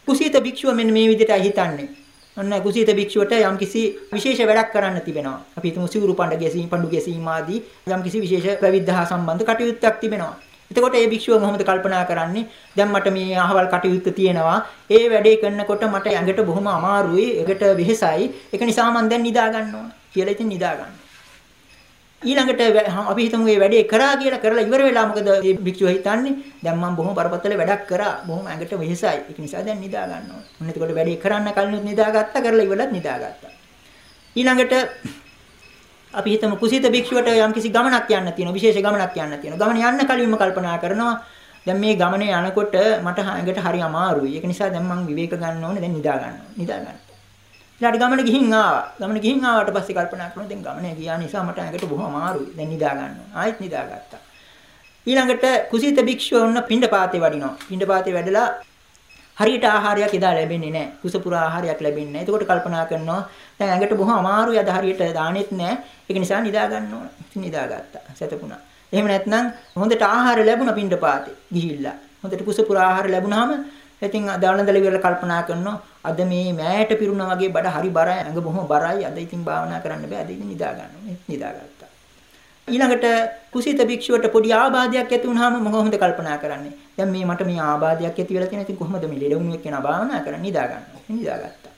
කුසීත භික්ෂුව මෙන්න මේ විදිහට හිතන්නේ. අන්න කුසීත භික්ෂුවට යම්කිසි විශේෂ වැඩක් කරන්න තිබෙනවා. අපි හිතමු සිවුරු පඬ ගැසීම, පඬු ගැසීම ආදී යම්කිසි විශේෂ ප්‍රවිද්ධහා සම්බන්ධ කටයුත්තක් තිබෙනවා. එතකොට ඒ භික්ෂුව මොහොමද කල්පනා කරන්නේ? දැන් මට මේ අහවල් කටයුත්ත තියෙනවා. ඒ වැඩේ කරනකොට මට ඇඟට බොහොම අමාරුයි, ඒකට වෙහෙසයි. ඒක නිසා මම දැන් නිදා ගන්න ඕන කියලා ඉතින් නිදා ගන්නවා. ඊළඟට අපි හිතමු මේ වැඩේ කරා කියලා කරලා ඉවර වෙලා මොකද මේ භික්ෂුව හිතන්නේ දැන් මම බොහොම බරපතල වැඩක් කරා බොහොම ඇඟට වෙහෙසයි ඒක නිසා දැන් නිදා ගන්න ඕන. මොන එතකොට වැඩේ කරන්න කලිනුත් නිදාගත්තා කරලා ඉවරලත් නිදාගත්තා. ඊළඟට අපි හිතමු කුසිත භික්ෂුවට යම්කිසි ගමනක් යන්න තියෙනවා විශේෂ ගමනක් යන්න තියෙනවා. ගමන යන්න කලින්ම කල්පනා කරනවා දැන් මේ ගමනේ යනකොට මට ඇඟට හරි අමාරුයි. ඒක නිසා දැන් මම විවේක ගන්න ඕනේ දැන් නිදා ගන්නවා. නිදා ගන්න. ඊළඟට ගමන ගිහින් ආවා. ගමන ගිහින් ආවට පස්සේ කල්පනා කරනවා දැන් ගමනේ ගියා නිසා මට ඇඟට බොහොම අමාරුයි. දැන් නිදා ගන්නවා. ආයෙත් නිදාගත්තා. ඊළඟට කුසිත භික්ෂුව වුණ පිණ්ඩපාතේ වඩිනවා. පිණ්ඩපාතේ වැඩලා හරියට ආහාරයක් එදා ලැබෙන්නේ නැහැ. කුසපුර ආහාරයක් ලැබෙන්නේ නැහැ. එතකොට කල්පනා කරනවා දැන් ඇඟට බොහොම අමාරුයි අද හරියට දානෙත් නැහැ. ඒක නිසා නිදා ගන්න ඕන. ඉතින් නිදාගත්තා. සැතපුණා. එහෙම නැත්නම් හොඳට ආහාර ලැබුණා පිණ්ඩපාතේ ගිහිල්ලා. හොඳට කුසපුර ආහාර ලැබුණාම ඉතින් දානදල ඉවරලා කල්පනා කරනවා අද මේ මෑට පිරුණා වගේ බඩ හරි බරයි ඇඟ බොහොම බරයි. අද ඉතින් භාවනා කරන්න බෑ. අද ඉතින් නිදා ගන්නවා. නිදාගත්තා. ඊළඟට කුසිත භික්ෂුවට පොඩි ආබාධයක් ඇති වුනහම මොකද කල්පනා කරන්නේ දැන් මේ මට මේ ආබාධයක් ඇති වෙලා තියෙන ඉතින් කොහොමද මේ ලෙඩ වුණු එක්කෙනා භාවනා කරන්නේ? නිදා ගන්නවා. නිදාගත්තා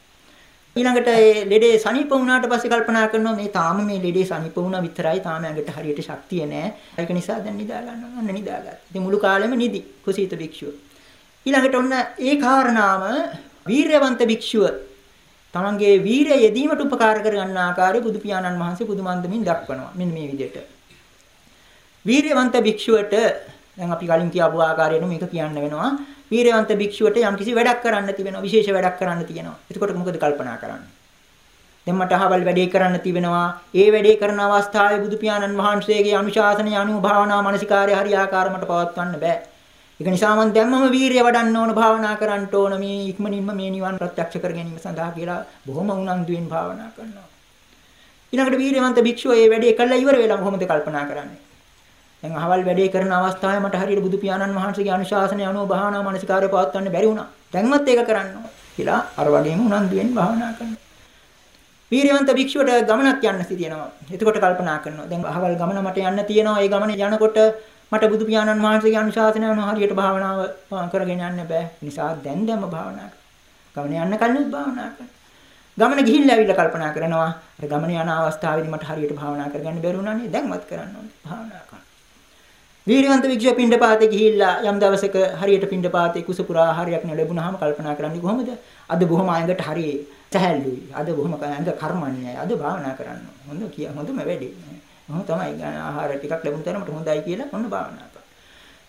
ඊළඟට ඒ ලෙඩේ සනීප වුණාට පස්සේ කල්පනා කරනවා මේ තාම මේ ලෙඩේ සනීප වුණා විතරයි. තාම ඇඟට හරියට ශක්තිය නැහැ ඒක නිසා දැන් නිදා ගන්නවා. අන්න නිදාගත්තා ඉතින් මුළු කාලෙම නිදි කුසිත භික්ෂුව. ඊළඟට ඔන්න ඒ කාරණාම වීරයවන්ත භික්ෂුව තමන්ගේ වීරය යෙදීමට උපකාර කර ගන්න ආකාරය බුදු පියාණන් වහන්සේ බුදුමන්දමින් දක්වනවා. මෙන්න මේ විදිහට. වීරයවන්ත භික්ෂුවට දැන් අපි කලින් කියපු ආකාරයට මේක කියන්න වෙනවා. වීරයවන්ත භික්ෂුවට යම්කිසි වැඩක් කරන්න තිබෙනවා. විශේෂ වැඩක් කරන්න තියෙනවා. එතකොට මොකද කල්පනා කරන්නේ? දැන් මට අහවල් වැඩේ කරන්න තිබෙනවා. ඒ වැඩේ කරන අවස්ථාවේ බුදු පියාණන් වහන්සේගේ අනුශාසනය අනුව භාවනා මානසිකාර්ය හරි ආකාරමට පවත්වන්න බෑ. ඒක නිසා මම දැම්මම වීරිය වඩන්න ඕන භාවනා කරන්න ඕන මේ ඉක්මනින්ම මේ නිවන් ප්‍රත්‍යක්ෂ කර ගැනීම සඳහා කියලා බොහොම උනන්දුවෙන් භාවනා කරනවා. ඊළඟට වීරියවන්ත භික්ෂුව මේ වැඩේ කළා ඉවර වෙලා කොහොමද කල්පනා කරන්නේ? දැන් අහවල් වැඩේ කරන අවස්ථාවේ මට හරියට බුදු පියාණන් වහන්සේගේ අනුශාසනය අනුව භාවනා මානසිකාරය පවත්වන්න බැරි වුණා. දැන්වත් ඒක කරන්න කියලා අර වගේම උනන්දුවෙන් භාවනා කරනවා. වීරියවන්ත භික්ෂුවට ගමනක් යන්න සිටිනවා. එතකොට කල්පනා කරනවා. දැන් අහවල් ගමන මට යන්න තියෙනවා. ඒ ගමනේ යනකොට මට බුදු පියාණන් වහන්සේගේ අනුශාසනය අනුව හරියට භාවනාව කරගෙන යන්න බෑ. නිසා දැන් දැම්ම භාවනා කරනවා. ගමන යන්න කලින් භාවනා කරනවා. ගමන ගිහිල්ලා ඇවිල්ලා කල්පනා කරනවා අර ගමන යන අවස්ථාවේදී මට හරියට භාවනා කරගන්න බැරි වුණානේ දැන්වත් කරන්න ඕනේ භාවනා කරනවා. වීරවන්ත වික්ෂය පිණ්ඩපාතේ ගිහිල්ලා යම් දවසක හරියට පිණ්ඩපාතේ කුසපුරා ආහාරයක් ලැබුණාම කල්පනා කරන්නේ කොහොමද? අද බොහොම අයඟට හරිය සැහැල්ලුයි. අද බොහොම අයඟ කර්මන්නේ. අද භාවනා කරන්න. හොඳ කිය හොඳම වැඩේ. මොහොම තමයි ආහාර ටිකක් ලැබුණ තරමට හොඳයි කියලා ඔන්න භාවනා කරනවා.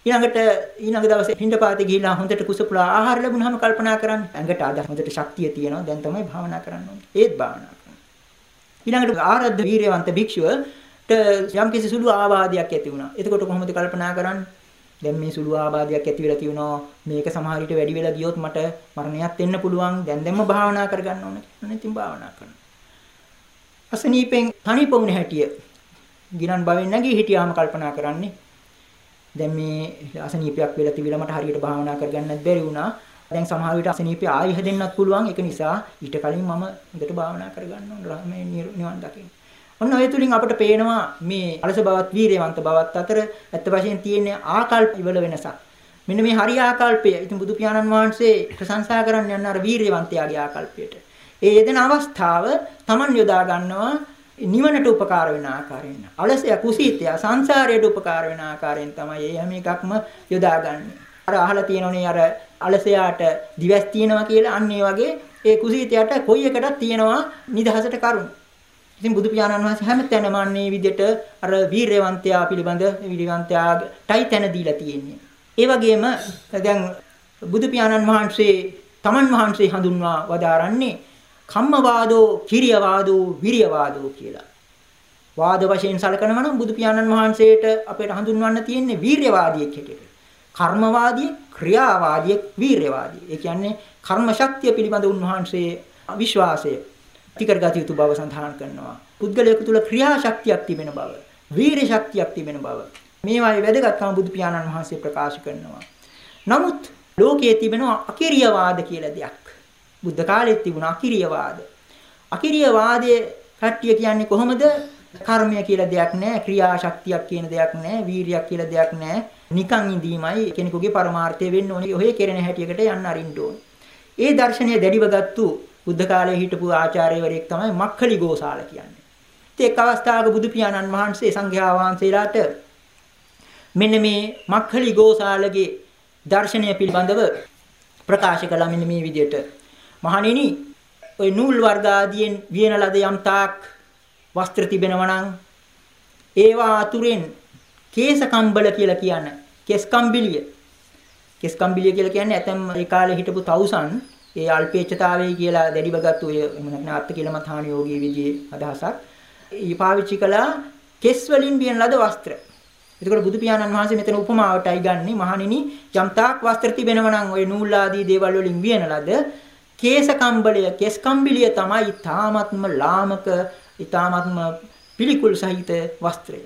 ඊළඟට ඊළඟ දවසේ පින්ඩපාතේ ගිහිලා හොඳට කුසපුලා ආහාර ලැබුණාම කල්පනා කරන්නේ ඇඟට අද හොඳට ශක්තිය තියෙනවා දැන් තමයි භාවනා කරන්න ඕනේ. ඒත් භාවනා කරනවා. ඊළඟට ආරද්ධ වීරයවන්ත භික්ෂුවට යම්කිසි සුළු ආවාදයක් ඇති වුණා. එතකොට කොහොමද කල්පනා කරන්නේ? දැන් මේ සුළු ආබාධයක් ඇති වෙලා තියෙනවා මේක සමහර විට වැඩි වෙලා ගියොත් මට මරණයක් එන්න පුළුවන් දැන් දැම්ම භාවනා කරගන්න ඕනේ කියලා ඉතින් භාවනා කරනවා අසනීපෙන් තනිපොුණ හැටිය ගිරන් භවෙන් නැගී හිටියාම කල්පනා කරන්නේ දැන් මේ අසනීපයක් වෙලා තිබිලා මට හරියට භාවනා කරගන්නත් බැරි වුණා. දැන් සමහර විට අසනීපය ආයි හැදෙන්නත් පුළුවන්. ඒක නිසා ඊට කලින් මම හොඳට භාවනා කරගන්න ඕන මේ නිවන් දකින්න. ඔන්න ඔය තුලින් අපට පේනවා මේ අලස බවත් වීරයවන්ත බවත් අතර ඇත්ත වශයෙන් තියෙන ආකල්ප වල වෙනසක්. මෙන්න මේ හරි ආකල්පය. ඉතින් බුදු පියාණන් වහන්සේ ප්‍රශංසා කරන්න යන අර වීරයවන්තයාගේ ආකල්පයට. ඒ යෙදෙන අවස්ථාව Taman යොදා ගන්නවා නිවනට උපකාර වෙන ආකාරයෙන් අලසය කුසීතය සංසාරයට උපකාර වෙන ආකාරයෙන් තමයි මේ හැම එකක්ම යොදාගන්නේ. අර අහලා තියෙනෝනේ අර අලසයාට දිවස් තියෙනවා කියලා අන්න ඒ වගේ ඒ කුසීතයට කොයි එකටත් තියෙනවා නිදහසට කරුණු. ඉතින් බුදු පියාණන් වහන්සේ හැම තැනම අන්නේ විදිහට අර වීරයවන්තයා පිළිබඳ වීරයවන්තයාටයි තැන දීලා තියෙන්නේ. ඒ වගේම දැන් බුදු පියාණන් වහන්සේ තමන් වහන්සේ හඳුන්වා වදාරන්නේ කම්මවාදෝ කිරියවාදෝ විරියවාදෝ කියලා. වාද වශයෙන් සලකනවා නම් බුදු පියාණන් වහන්සේට අපිට හඳුන්වන්න තියෙන්නේ වීරයවාදියෙක් හැටියට. කර්මවාදී, ක්‍රියාවාදී, වීරයවාදී. ඒ කියන්නේ කර්ම ශක්තිය පිළිබඳ උන්වහන්සේ විශ්වාසය ටිකර්ගත යුතු බව සඳහන් කරනවා. පුද්ගලයෙකු තුළ ක්‍රියා ශක්තියක් තිබෙන බව, වීර ශක්තියක් තිබෙන බව, මේවායේ වැදගත්කම බුදු පියාණන් වහන්සේ ප්‍රකාශ කරනවා. නමුත් ලෝකයේ තිබෙනවා අකිරියවාද කියලා දෙයක්. බුද්ධ කාලෙත් තිබුණා අකිරියවාද. අකිරියවාදයේ කට්ටිය කියන්නේ කොහොමද? කර්මය කියලා දෙයක් නැහැ, ක්‍රියාශක්තියක් කියන දෙයක් නැහැ, වීරියක් කියලා දෙයක් නැහැ. නිකන් ඉඳීමයි කෙනෙකුගේ පරමාර්ථය වෙන්න ඕනේ. ඔහේ කෙරෙන හැටියකට යන්න අරින්න ඕනේ. ඒ දර්ශනය දැඩිව ගත්තු බුද්ධ කාලයේ හිටපු ආචාර්යවරයෙක් තමයි මක්ඛලි ගෝසාල කියන්නේ. ඉතින් එක් අවස්ථාවක බුදු පියාණන් වහන්සේ සංඝයා වහන්සේලාට මෙන්න මේ මක්ඛලි ගෝසාලගේ දර්ශනය පිළිබඳව ප්‍රකාශ කළා මෙන්න මේ විදිහට. මහණෙනි, ওই නූල් වර්ග ආදියෙන් වියන ලද යම් තාක් වස්ත්‍ර තිබෙනවා නම් ඒවා අතුරෙන් කේස කම්බල කියලා කියන කෙස් කම්බිලිය. කෙස් කම්බිලිය කියලා කියන්නේ ඇතම් ඒ කාලේ හිටපු තවුසන් ඒ අල්පේච්ඡතාවයේ කියලා දැඩිව ගත්ත ඔය එහෙම නැත්නම් අත්ති කියලා මතාණ යෝගී විදිහේ අදහසක්. ඊ පාවිච්චි කළා කෙස් වලින් වියන ලද වස්ත්‍ර. එතකොට බුදු පියාණන් වහන්සේ මෙතන උපමාවටයි ගන්නෙ මහණෙනි යම් තාක් වස්ත්‍ර තිබෙනවා නම් ওই නූල් ආදී දේවල් වලින් වියන ලද කේස කම්බලය කෙස් කම්බිලිය තමයි ඊ타ත්ම ලාමක ඊ타ත්ම පිළිකුල් සහිත වස්ත්‍රය.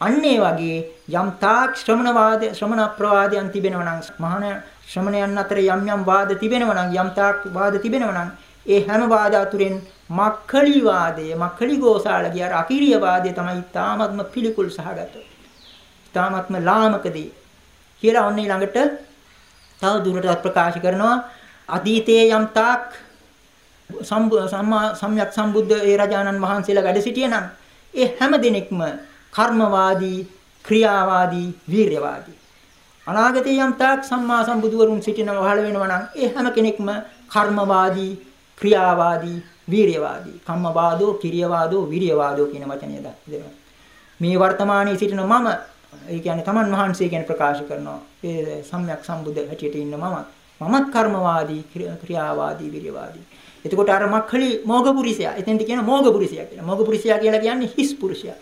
අන්න ඒ වගේ යම් තාක් ශ්‍රමණ වාද ශ්‍රමණ ප්‍රවාදයන් තිබෙනවා නම් මහාන ශ්‍රමණයන් අතර යම් යම් වාද තිබෙනවා නම් යම් තාක් වාද තිබෙනවා නම් ඒ හැම වාද අතුරෙන් මක්ඛලි වාදය මක්ඛලි ගෝසාල කිය අර අකිරිය වාදය තමයි තාමත්ම පිළිකුල් සහගත. තාමත්ම ලාමකදී කියලා ඔන්න ඊළඟට තව දුරටත් ප්‍රකාශ කරනවා අතීතයේ යම් තාක් සම්මා සම්්‍යක් සම්බුද්ධ ඒ රජාණන් වහන්සේලා වැඩ සිටියනම් ඒ හැම දිනෙකම කර්මවාදී ක්‍රියාවාදී වීරයවාදී. අනාගතයේ යම් තාක් සම්මා සම්බුදුවරුන් සිටින වහල වෙනවා නම් ඒ හැම කෙනෙක්ම කර්මවාදී ක්‍රියාවාදී වීරයවාදී. කම්මවාදෝ කිරියවාදෝ විරියවාදෝ කියන වචනය දෙනවා. මේ වර්තමානයේ සිටින මම ඒ කියන්නේ තමන් වහන්සේ ගැන ප්‍රකාශ කරනවා. ඒ සම්්‍යක් සම්බුද්ධ හැටියට ඉන්න මම. මමත් කර්මවාදී ක්‍රියාවාදී විරියවාදී එතකොට අර මක්ඛලි මොගපුරිසයා එතෙන්ද කියන මොගපුරිසයා කියලා මොගපුරිසයා කියලා කියන්නේ හිස් පුරුෂයා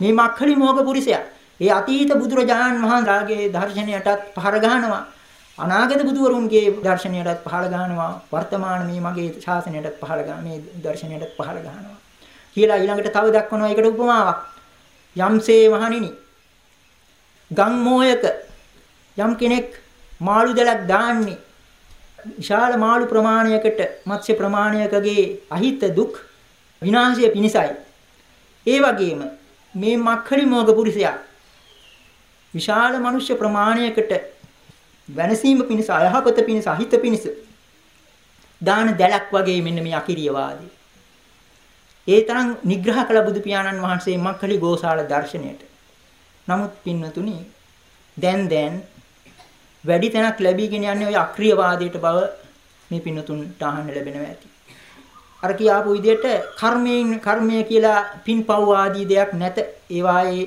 මේ මක්ඛලි මොගපුරිසයා ඒ අතීත බුදුරජාණන් වහන්සේගේ දර්ශනයටත් පහර ගහනවා. අනාගත බුදුවරුන්ගේ දර්ශනයටත් පහළ ගහනවා. වර්තමාන මේ මගේ ශාසනයටත් පහළ ගන්න මේ දර්ශනයටත් පහළ ගහනවා. කියලා ඊළඟට තව දක්වනවා ඒකට උපමාවක්. යම්සේ මහණෙනි ගම් මොයක යම් කෙනෙක් මාළු දැලක් දාන්නේ විශාල මාළු ප්‍රමාණයකට මත්ස්‍ය ප්‍රමාණයකගේ අහිත දුක් විනාශය පිණිසයි. ඒ වගේම මේ මක්ඛලි මොග පුරුෂයා විශාල මනුෂ්‍ය ප්‍රමාණයකට වෙනසීම පිණිස අයහපත පිණිස අහිත පිණිස දාන දැලක් වගේ මෙන්න මේ අකිරියවාදී. ඒ තරම් නිග්‍රහ කළ බුදු පියාණන් වහන්සේ මක්කලි ගෝසාල දර්ශනයට. නමුත් පින්නතුනි දැන් දැන් වැඩි තැනක් ලැබීගෙන යන්නේ ওই අක්‍රියවාදයට බව මේ පින්නතුන්ට අහන්න ලැබෙනවා ඇති. අර කියාපු විදිහට කර්මයෙන් කර්මය කියලා පින්පව් ආදී දෙයක් නැත. ඒවායේ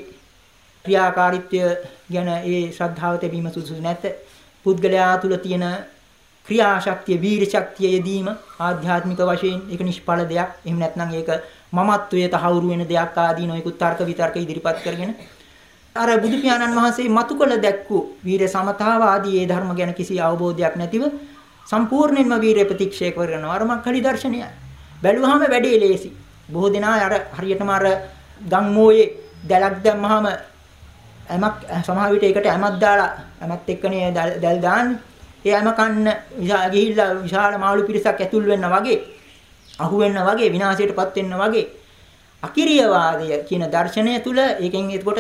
ක්‍රියාකාරීත්වය ගැන ඒ ශ්‍රද්ධාව තැබීම සුදුසු නැත. පුද්ගලයා තුල තියෙන ක්‍රියාශක්තිය, වීර ශක්තිය යෙදීම ආධ්‍යාත්මික වශයෙන් ඒක නිෂ්ඵල දෙයක්. එහෙම නැත්නම් ඒක මමත්වයේ තහවුරු වෙන දෙයක් ආදී නොයෙකුත් තර්ක විතර්ක ඉදිරිපත් කරගෙන අර බුදු පියාණන් වහන්සේ මතු කළ දැක්කු වීර සමතාව ආදී ඒ ධර්ම ගැන කිසි අවබෝධයක් නැතිව සම්පූර්ණයෙන්ම වීරය ප්‍රතික්ෂේප කරනවා. අර මක්ඛලි දර්ශනය. බැලුවාම වැඩේ ලේසි. බොහෝ දෙනා අර හරියටම අර ගම්මෝයේ දැලක් දැම්මහම ඇමක් සමහර විට ඒකට ඇමක් දාලා ඇමත් එක්කනේ දැල් දාන්නේ. ඒ ඇම කන්න ගිහිල්ලා විශාල මාළු පිරිසක් ඇතුල් වෙන්න වගේ අහු වෙන්න වගේ විනාශයටපත් වෙන්න වගේ අකිරියවාදය කියන දර්ශනය තුල ඒකෙන් එතකොට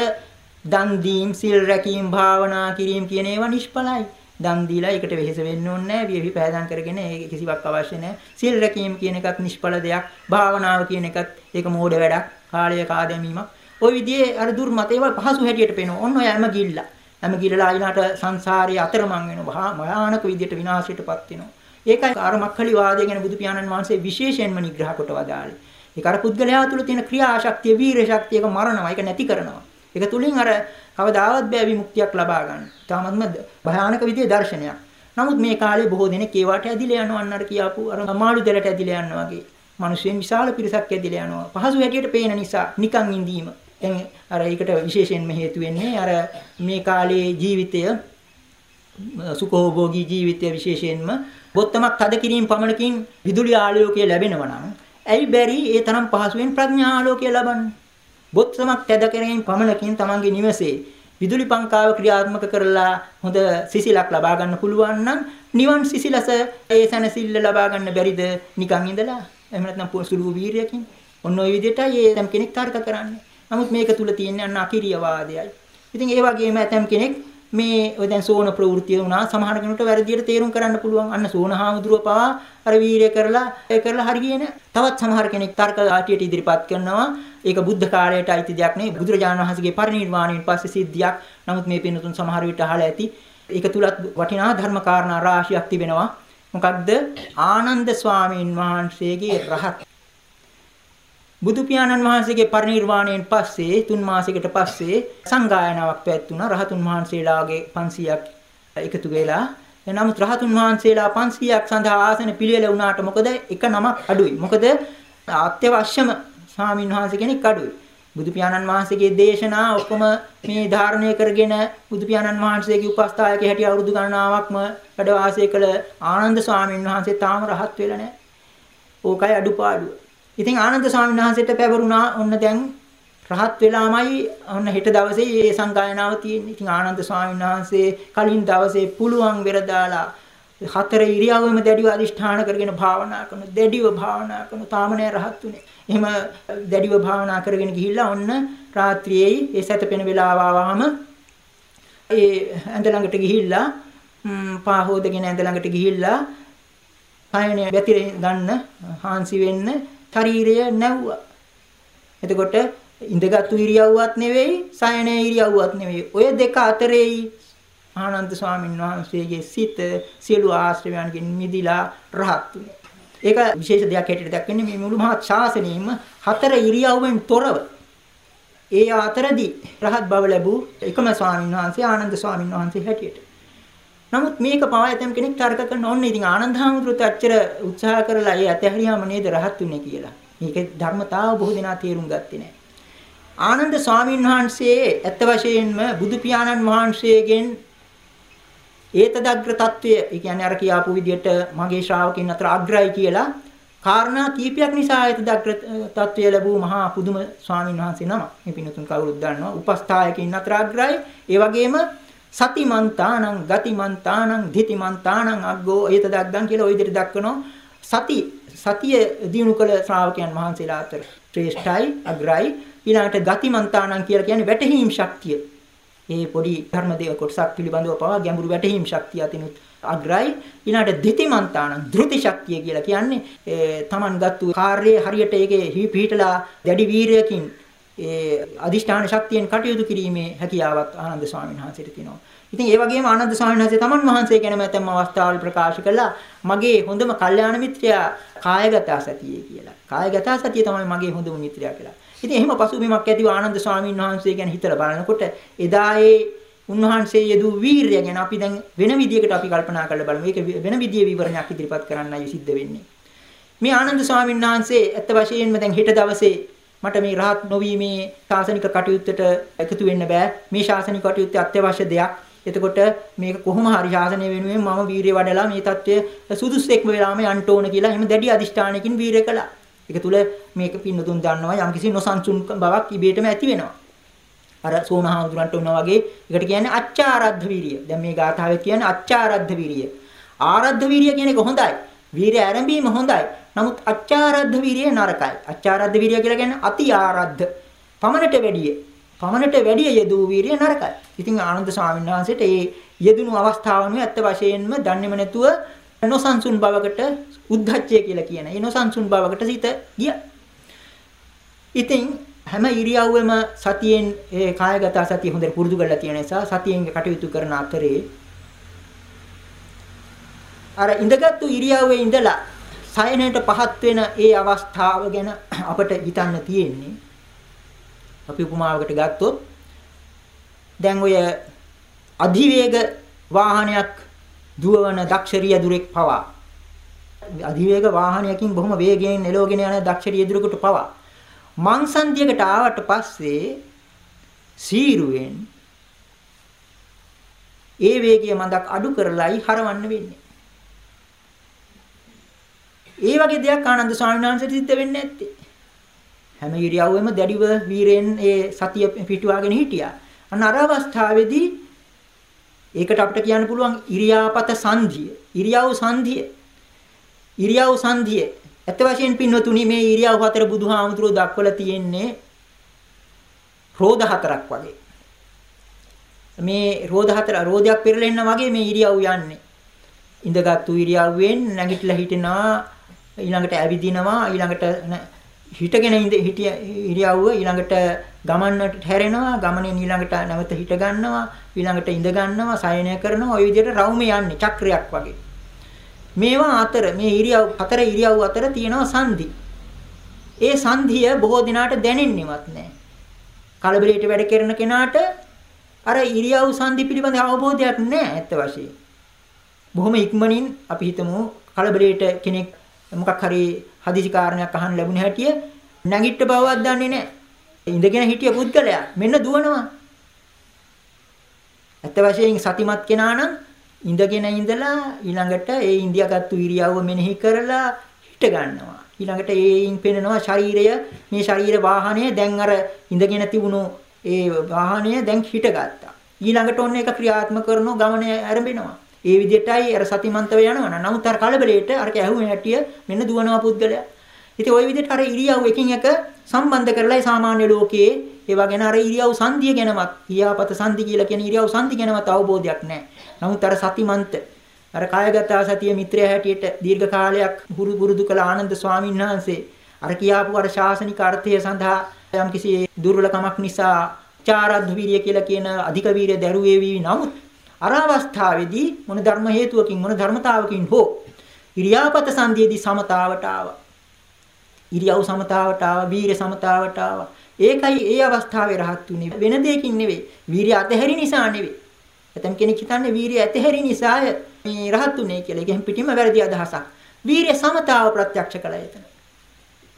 දන් දීම් සිල් රැකීම් භාවනා කිරීම කියන ඒවා නිෂ්ඵලයි. දන් දීලා ඒකට වෙහෙස වෙන්න ඕනේ නැහැ. විවි පෑදම් කරගෙන ඒ කිසිවක් අවශ්‍ය නැහැ. සිල් රැකීම කියන එකත් නිෂ්ඵල දෙයක්. භාවනාව කියන එකත් ඒක මෝඩ වැඩක්. කාලය කාදැමීමක්. ওই විදිහේ අර දුර්මත ඒවා පහසු හැටියට පේනවා. ඔන්න ඔය හැම ගිල්ල. හැම ගිල්ලලා ඊළාට සංසාරයේ අතරමං වෙනවා. භයානක විදිහට විනාශයටපත් වෙනවා. ඒකයි අර මක්ඛලි වාදය ගැන බුදු පියාණන් වහන්සේ විශේෂයෙන්ම නිග්‍රහ කොට වදාළේ. ඒක අර පුද්ගලයා තුළ තියෙන ක්‍රියාශක්තිය, වීර ශක්තියක මරණවා. ඒක නැති කරනවා. ඒක තුලින් අර කවදාවත් බෑ විමුක්තියක් ලබා ගන්න. තාමත්ම භයානක විදිහේ දර්ශනයක්. නමුත් මේ කාලේ බොහෝ දෙනෙක් ඒවට ඇදිලා යනවා අන්නර කියාපු අර මාළු දෙලට ඇදිලා යනවා වගේ. මිනිස්සුන් විශාල පිරිසක් ඇදිලා යනවා. පහසු හැටියට පේන නිසා නිකන් ඉඳීම. දැන් අර ඒකට විශේෂයෙන්ම හේතු වෙන්නේ අර මේ කාලේ ජීවිතය සුඛෝභෝගී ජීවිතය විශේෂයෙන්ම බොත්තමක් තද කිරීම පමණකින් විදුලි ආලෝකය ලැබෙනවා නම් ඇයි බැරි ඒ තරම් පහසුවෙන් ප්‍රඥා ආලෝකය ලබන්නේ බොත්තමක් තද කිරීම පමණකින් තමන්ගේ නිවසේ විදුලි පංකාව ක්‍රියාත්මක කරලා හොඳ සිසිලක් ලබා ගන්න පුළුවන් නම් නිවන් සිසිලස ඒ සැනසෙල්ල ලබා ගන්න බැරිද නිකන් ඉඳලා එහෙම නැත්නම් සුළු වීරියකින් ඔන්න ඔය විදිහටයි ඒ ඇතම් කෙනෙක් තර්ක කරන්නේ. නමුත් මේක තුල තියෙන අන්න අකිරියවාදයයි. ඉතින් ඒ වගේම ඇතම් කෙනෙක් මේ ඔය දැන් සෝන ප්‍රවෘත්තිය වුණා සමහර කෙනෙකුට වැරදියට තේරුම් කරන්න පුළුවන් අන්න සෝන හාමුදුරුව පවා අර වීරය කරලා ඒ කරලා හරියන්නේ නැහැ. තවත් සමහර කෙනෙක් තර්ක ආටියට ඉදිරිපත් කරනවා ඒක බුද්ධ කාලයට අයිති දෙයක් නෙවෙයි බුදුරජාණන් වහන්සේගේ පරිනිර්වාණයෙන් පස්සේ සිද්ධියක්. නමුත් මේ පින්නතුන් සමහර විට අහලා ඇති. ඒක තුලත් වටිනා ධර්ම කාරණා රාශියක් තිබෙනවා. මොකක්ද? ආනන්ද ස්වාමීන් වහන්සේගේ රහත් බුදු පියාණන් වහන්සේගේ පරිනිර්වාණයෙන් පස්සේ තුන් මාසයකට පස්සේ සංගායනාවක් පැවැත්ුණා රහතුන් වහන්සේලාගේ 500ක් එකතු වෙලා. නමුත් රහතුන් වහන්සේලා 500ක් සඳහා ආසන පිළිවෙල වුණාට මොකද? එක නමක් අඩුයි. මොකද? අත්‍යවශ්‍යම ස්වාමීන් වහන්සේ කෙනෙක් අඩුයි. බුදු පියාණන් වහන්සේගේ දේශනා ඔක්කොම මේ ධාරණය කරගෙන බුදු පියාණන් වහන්සේගේ උපස්ථායක හැටි අවුරුදු ගණනාවක්ම වැඩ වාසය කළ ආනන්ද ස්වාමීන් වහන්සේ තාම රහත් වෙලා නැහැ. ඕකයි අඩුපාඩුව. ඉතින් ආනන්ද ස්වාමීන් වහන්සේට පැවරුණා ඔන්න දැන් රහත් වෙලාමයි ඔන්න හෙට දවසේ මේ සංගායනාව තියෙන්නේ. ඉතින් ආනන්ද ස්වාමීන් වහන්සේ කලින් දවසේ පුළුවන් වෙර දාලා හතර ඉරියව්වෙම දැඩිව අදිෂ්ඨාන කරගෙන භාවනා කරන දැඩිව භාවනා කරන තාමනේ රහත් උනේ. එහෙම දැඩිව භාවනා කරගෙන ගිහිල්ලා ඔන්න රාත්‍රියේ ඒ සැතපෙන වෙලාව ආවම ඒ ඇඳ ළඟට ගිහිල්ලා පාහෝදගෙන ඇඳ ළඟට ගිහිල්ලා පයණය වැතිර ගන්න හාන්සි වෙන්න ශරීරය නැව්වා. එතකොට ඉඳගත්තු ඉරියව්වත් නෙවෙයි, සයන ඉරියව්වත් නෙවෙයි. ඔය දෙක අතරේයි ආනන්ද ස්වාමීන් වහන්සේගේ සිත සියලු ආශ්‍රයයන්ගෙන් මිදිලා රහත් වුණේ. ඒක විශේෂ දෙයක් හැටියට දක්වන්නේ මේ මුළු මහත් ශාසනයෙම හතර ඉරියව්වෙන් තොරව ඒ අතරදී රහත් බව ලැබූ එකම ස්වාමීන් වහන්සේ ආනන්ද ස්වාමීන් වහන්සේ හැටියට. නමුත් මේක පවා ඇතම් කෙනෙක් තර්ක කරන ඕන්න ඉතින් ආනන්දහාමුදුරුත් අච්චර උත්සාහ කරලා ඒ ඇතහැරියාම නේද රහත් උනේ කියලා. මේකේ ධර්මතාව බොහෝ දෙනා තේරුම් ගත්තේ නැහැ. ආනන්ද ස්වාමීන් වහන්සේ ඇත්ත වශයෙන්ම බුදු පියාණන් වහන්සේගෙන් ඒතදග්‍ර తত্ত্বය, ඒ කියන්නේ අර කියාපු විදිහට මගේ ශ්‍රාවකින් අතර අග්‍රයි කියලා කාරණා කීපයක් නිසා ඒතදග්‍ර తত্ত্বය ලැබූ මහා පුදුම ස්වාමීන් වහන්සේ නම. මේ පින්තුන් කවුරුත් දන්නවා. උපස්ථායකින් අතර අග්‍රයි. ඒ වගේම සතිමන්තානං ගතිමන්තානං ධිතිමන්තානං අග්ගෝ ඒත දග්ගන් කියලා ওই විදිහට දක්වනවා. සති සතිය දිනු කළ ශ්‍රාවකයන් වහන්සේලා අතර ශ්‍රේෂ්ඨයි අග්‍රයි. ඊළඟට ගතිමන්තානං කියලා කියන්නේ වැටහීම් ශක්තිය. ඒ පොඩි ධර්ම දේව කොටසක් පිළිබඳව පවා ගැඹුරු වැටහීම් ශක්තිය අතිනුත් අග්‍රයි. ඊළඟට ධිතිමන්තානං ධෘති ශක්තිය කියලා කියන්නේ තමන් ගත්තු කාර්යයේ හරියට ඒකේ පිහිටලා දැඩි වීරයකින් ඒ අදිෂ්ඨාන ශක්තියෙන් කටයුතු කිරීමේ හැකියාවක් ආනන්ද ස්වාමීන් වහන්සේට තියෙනවා. ඉතින් ඒ වගේම ආනන්ද ස්වාමීන් වහන්සේ තමන් වහන්සේ ගැනම ඇතම් අවස්ථාවල ප්‍රකාශ කළා මගේ හොඳම කල්යාණ මිත්‍රයා කායගත සතියේ කියලා. කායගත සතිය තමයි මගේ හොඳම මිත්‍රයා කියලා. ඉතින් එහෙම පසුබිමක් ඇතිව ආනන්ද ස්වාමීන් වහන්සේ ගැන හිතලා බලනකොට එදා ඒ උන්වහන්සේ යෙදූ වීරිය ගැන අපි දැන් වෙන විදියකට අපි කල්පනා කරලා බලමු. මේක වෙන විදියේ විවරණයක් ඉදිරිපත් කරන්නයි සිද්ධ වෙන්නේ. මේ ආනන්ද ස්වාමීන් වහන්සේ ඇත්ත වශයෙන්ම දැන් හෙට දවසේ මට මේ රහත් නොවීමේ ශාසනික කටයුත්තට එකතු වෙන්න බෑ. මේ ශාසනික කටයුත්ත අත්‍යවශ්‍ය දෙයක්. එතකොට මේක කොහොම හරි ශාසනය වෙනුවෙන් මම වීරිය වඩලා මේ தත්ත්වය සුදුස්සෙක්ම වෙලාම යන්න ඕන කියලා එහෙම දැඩි අදිෂ්ඨානයකින් වීරිය කළා. ඒක තුල මේක පින්නතුන් දන්නවා යම්කිසි නොසන්සුන් බවක් ඉබේටම ඇති වෙනවා. අර සෝමහාමුදුරන්ට වුණා වගේ ඒකට කියන්නේ අච්චාරද්ධ වීරිය. දැන් මේ ගාථාවේ කියන්නේ අච්චාරද්ධ වීරිය. ආරද්ධ වීරිය කියන එක හොඳයි. වීරිය ආරම්භීම හොඳයි. නමුත් අච්චාරද්ධ වීරිය නරකයි. අච්චාරද්ධ වීරිය කියලා කියන්නේ අති ආරද්ධ. පමණට වැඩිය. පමණට වැඩිය යෙදූ වීරිය නරකයි. ඉතින් ආනන්ද ස්වාමීන් වහන්සේට මේ යෙදුණු අවස්ථාවනුයි ඇත්ත වශයෙන්ම දන්නේම නැතුව නොසන්සුන් බවකට උද්ධච්චය කියලා කියන. ඒ නොසන්සුන් බවකට සිත ගියා. ඉතින් හැම ඉරියව්වෙම සතියෙන් ඒ කායගත සතිය හොඳට පුරුදු කරලා තියෙන නිසා සතියෙන් කටයුතු කරන අතරේ අර ඉඳගත්තු ඉරියව්වේ ඉඳලා සයනයට පහත් වෙන ඒ අවස්ථාව ගැන අපට හිතන්න තියෙන්නේ. අපි උපමාවකට ගත්තොත් දැන් ඔය අධිවේග වාහනයක් දුවවන දක්ෂරිය දුරෙක් පවා. අධිවේග වාහනයකින් බොහොම වේගයෙන් එලවගෙන යන දක්ෂරිය දුරකට පවා. මංසන්දියකට ආවට පස්සේ සීරුවෙන් ඒ වේගය මන්දක් අඩු කරලායි හරවන්න වෙන්නේ. ඒ වගේ දෙයක් ආනන්ද ස්වාමීන් වහන්සේට සිද්ධ වෙන්නේ නැත්තේ. හැම ඉරියව්වෙම දැඩිව වීරෙන් ඒ සතිය පිටුවාගෙන හිටියා. අන්න අර අවස්ථාවේදී ඒකට අපිට කියන්න පුළුවන් ඉරියාපත සංධිය. ඉරියව් සංධිය. ඉරියව් සංධිය. ඇත්ත වශයෙන් පින්වතුනි මේ ඉරියව් හතර බුදුහාමුදුරුවෝ දක්වලා තියෙන්නේ රෝධ හතරක් වගේ. මේ රෝධ හතර රෝධයක් පෙරලෙන්න වගේ මේ ඉරියව් යන්නේ. ඉඳගත්තු ඉරියව්වෙන් නැගිටලා හිටිනවා ඊළඟට ඇවිදිනවා ඊළඟට හිටගෙන ඉඳ හිටිය ඉරියව්ව ඊළඟට ගමන්නට හැරෙනවා ගමනෙන් ඊළඟට නැවත හිට ගන්නවා ඊළඟට ඉඳ ගන්නවා සයනය කරනවා ওই විදිහට රවුමේ යන්නේ චක්‍රයක් වගේ. මේවා අතර මේ ඉරියව් හතර ඉරියව් අතර තියෙනවා සංදි ඒ සංධිය බොහෝ දිනාට දැනෙන්නේවත් නැහැ. කලබලයට වැඩ කරන කෙනාට අර ඉරියව් සංදි පිළිබඳ අවබෝධයක් නැහැ ඇත්ත වශයෙන්. බොහොම ඉක්මනින් අපි හිතමු කලබලයට කෙනෙක් මොකක් හරි හදිසි කාරණයක් අහන්න ලැබුණ හැටිය නැගිට බවවත් දන්නේ නැහැ. ඉඳගෙන හිටිය පුද්ගලයා මෙන්න දුවනවා. ඇත්ත වශයෙන් සතිමත් කෙනා නම් ඉඳගෙන ඉඳලා ඊළඟට ඒ ඉන්දියාගත්තු ඉරියව්ව මෙනෙහි කරලා හිට ගන්නවා. ඊළඟට ඒයින් පෙනෙනවා ශරීරය මේ ශරීර වාහනය දැන් අර ඉඳගෙන තිබුණු ඒ වාහනය දැන් හිටගත්තා. ඊළඟට ඔන්න ඒක ක්‍රියාත්මක කරනෝ ගමන ආරම්භෙනවා. ඒ විදිහටයි අර සතිමන්තව යනවා. නමුත් අර කලබලයට අර කැහුවේ හැටිය මෙන්න දුවනවා පුද්ගලයා. ඉතින් ওই විදිහට අර ඉරියව් එකින් එක සම්බන්ධ කරලායි සාමාන්‍ය ලෝකයේ ඒවා ගැන අර ඉරියව් සංධිය ගැනවත් ඊයාපත සංධි කියලා කියන ඉරියව් සංධි ගැනවත් අවබෝධයක් නැහැ. නමුත් අර සතිමන්ත අර කායගත සතිය මිත්‍රය හැටියට දීර්ඝ කාලයක් හුරු පුරුදු කළ ආනන්ද ස්වාමීන් වහන්සේ අර කියාපු අර ශාසනික අර්ථය සඳහා යම් කිසි දුර්වලකමක් නිසා චාරද්ද වීර්ය කියලා කියන අධික වීර්ය දරුවේ වී නමුත් අර අවස්ථාවේදී මොන ධර්ම හේතුවකින් මොන ධර්මතාවකින් හෝ ඉරියාපත සංදීයේදී සමතාවට ආවා. ඉරියව් සමතාවට ආවා, වීර්ය සමතාවට ආවා. ඒකයි ඒ අවස්ථාවේ රහත් උනේ වෙන දෙයකින් නෙවෙයි. වීර්ය අතහැරි නිසා නෙවෙයි. ඇතම් කෙනෙක් හිතන්නේ වීර්ය ඇතහැරි නිසාය මේ රහත් උනේ කියලා. ඒකෙන් පිටින්ම වැරදි අදහසක්. වීර්ය සමතාව ප්‍රත්‍යක්ෂ කළා එතන.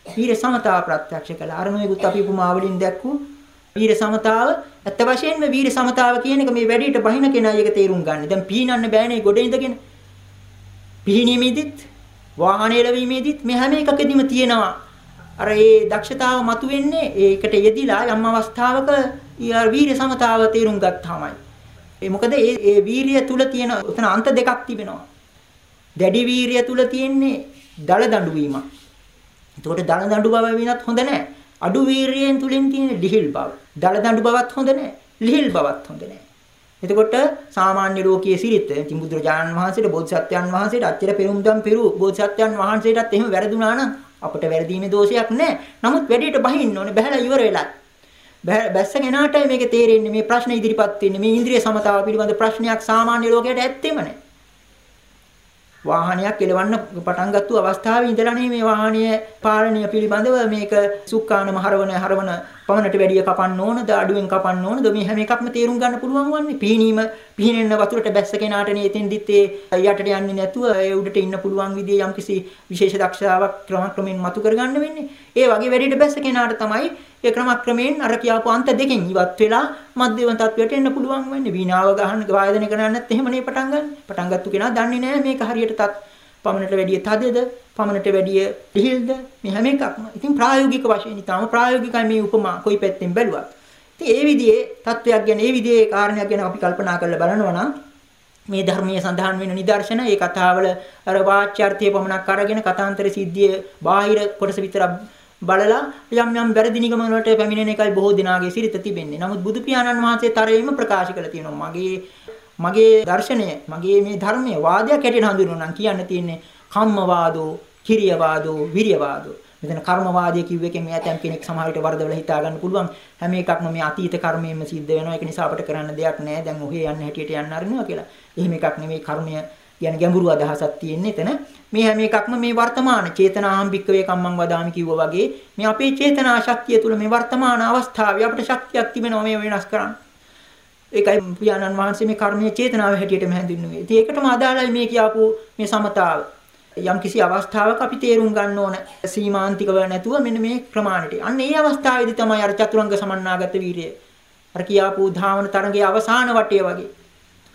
වීර්ය සමතාව ප්‍රත්‍යක්ෂ කළා. අරණුවේකුත් අපි උපමාවලින් දැක්කු වීර සමතාව ඇත්ත වශයෙන්ම වීර සමතාව කියන එක මේ වැඩේට බහින කෙනා එක තේරුම් ගන්න. දැන් පීනන්න බෑනේ ගොඩ ඉඳගෙන. පිහිනීමේදීත් වාහනේ ලැබීමේදීත් මේ හැම එකකදීම තියෙනවා. අර ඒ දක්ෂතාව මතුවෙන්නේ ඒකට යෙදිලා යම් අවස්ථාවක වීර සමතාව තේරුම් ගත්තාමයි. ඒ මොකද ඒ ඒ වීරිය තුල තියෙන උතන අන්ත දෙකක් තිබෙනවා. දැඩි වීරිය තුල තියෙන්නේ දල දඬු වීම. එතකොට දල දඬු බව වෙනත් හොඳ නැහැ. අඩු වීරියෙන් තුලින් තියෙන ලිහිල් බව. දල දඬු බවත් හොඳ නැහැ. ලිහිල් බවත් හොඳ නැහැ. එතකොට සාමාන්‍ය ලෝකයේ සිරිත ඉතින් බුදුරජාණන් වහන්සේට බෝධිසත්වයන් වහන්සේට අච්චර පෙරුම්දම් පෙරු බෝධිසත්වයන් වහන්සේටත් එහෙම වැරදුනා නම් අපිට වැරදීමේ දෝෂයක් නැහැ. නමුත් වැඩේට බහින්න ඕනේ බහැලා ඉවර වෙලා. බැස්ස කෙනාටයි මේක තේරෙන්නේ මේ ප්‍රශ්න ඉදිරිපත් වෙන්නේ මේ ඉන්ද්‍රිය සමතාව පිළිබඳ ප්‍රශ්නයක් සාමාන්‍ය ලෝකයට ඇත්තෙම නැහැ. වාහනයක් එලවන්න පටන් ගත්තු අවස්ථාවේ ඉඳලානේ මේ වාහනය පාලනය පිළිබඳව මේක සුක්කානම හරවන හරවන පමණට වැඩිය කපන්න ඕනද අඩුවෙන් කපන්න ඕනද? මේ හැම එකක්ම තේරුම් ගන්න පුළුවන් වන්නේ. පීනීම පීනෙන්න වතුරට බැස්ස කෙනාටනේ එතෙන්දිත් ඒ යටට යන්නේ නැතුව ඒ උඩට ඉන්න පුළුවන් විදිහේ යම්කිසි විශේෂ දක්ෂතාවක් ක්‍රමක්‍රමෙන් මතු කරගන්න වෙන්නේ. ඒ වගේ වැඩේට බැස්ස කෙනාට තමයි ඒ ක්‍රමක්‍රමයෙන් අර කියාපු අන්ත දෙකෙන් ඉවත් වෙලා මධ්‍යම තත්වයට එන්න පුළුවන් වෙන්නේ. වීණාව ගහන වායදනය කරන්නේ නැත්නම් එහෙමනේ පටන් ගන්න. පටන් ගත්තු කෙනා දන්නේ නැහැ මේක හරියට තත් පමණට වැඩිය තදද පමණට වැඩිය ලිහිල්ද මේ හැම එකක්ම. ඉතින් ප්‍රායෝගික වශයෙන් ඊටම ප්‍රායෝගිකයි මේ උපමා කොයි පැත්තෙන් බැලුවත්. ඉතින් ඒ විදිහේ தත්වයක් ගැන ඒ විදිහේ කාරණයක් ගැන අපි කල්පනා කරලා බලනවා නම් මේ ධර්මයේ සඳහන් වෙන නිදර්ශන ඒ කතාවල අර වාචාර්ථය පමණක් අරගෙන කතාන්තර සිද්ධියේ බාහිර කොටස විතරක් බලලා යම් යම් වැරදි නිගමන වලට පැමිණෙන එකයි බොහෝ දිනාගේ සිරිත තිබෙන්නේ. නමුත් බුදු පියාණන් වහන්සේ තරයෙන්ම ප්‍රකාශ කළ තියෙනවා මගේ මගේ දර්ශනය මගේ මේ ධර්මයේ වාදයක් හැටියට හඳුන්වනවා නම් කියන්න තියෙන්නේ කම්මවාදෝ, කිරියවාදෝ, විරියවාදෝ. මෙතන කර්මවාදය කිව්ව එකෙන් මේ ඇතම් කෙනෙක් සමහර විට වරදවල හිතා ගන්න පුළුවන්. හැම එකක්ම මේ අතීත කර්මයෙන්ම සිද්ධ වෙනවා. ඒක නිසා අපිට කරන්න දෙයක් නැහැ. දැන් ඔහේ යන්න හැටියට යන්න අරිනවා කියලා. එහෙම එකක් නෙමෙයි කර්මය කියන ගැඹුරු අදහසක් තියෙන්නේ එතන. මේ හැම එකක්ම මේ වර්තමාන චේතනාහම් භික්කවේ කම්මං වදාමි කිව්වා වගේ මේ අපේ චේතනා ශක්තිය තුළ මේ වර්තමාන අවස්ථාවේ අපිට ශක්තියක් තිබෙනවා මේ වෙනස් කරන්න. ඒකයි පියාණන් වහන්සේ මේ කර්මීය චේතනාව හැටියටම හැඳින්වුවේ. ඉතින් ඒකටම අදාළයි මේ කියපු මේ සමතාව. යම් කිසි අවස්ථාවක අපි තේරුම් ගන්න ඕන සීමාන්තිකව නැතුව මෙන්න මේ ප්‍රමාණයට. අන්න ඒ අවස්ථාවේදී තමයි අර චතුරංග සමන්නාගත වීරිය. අර කියාපු ධාවන තරංගයේ අවසාන වටය වගේ.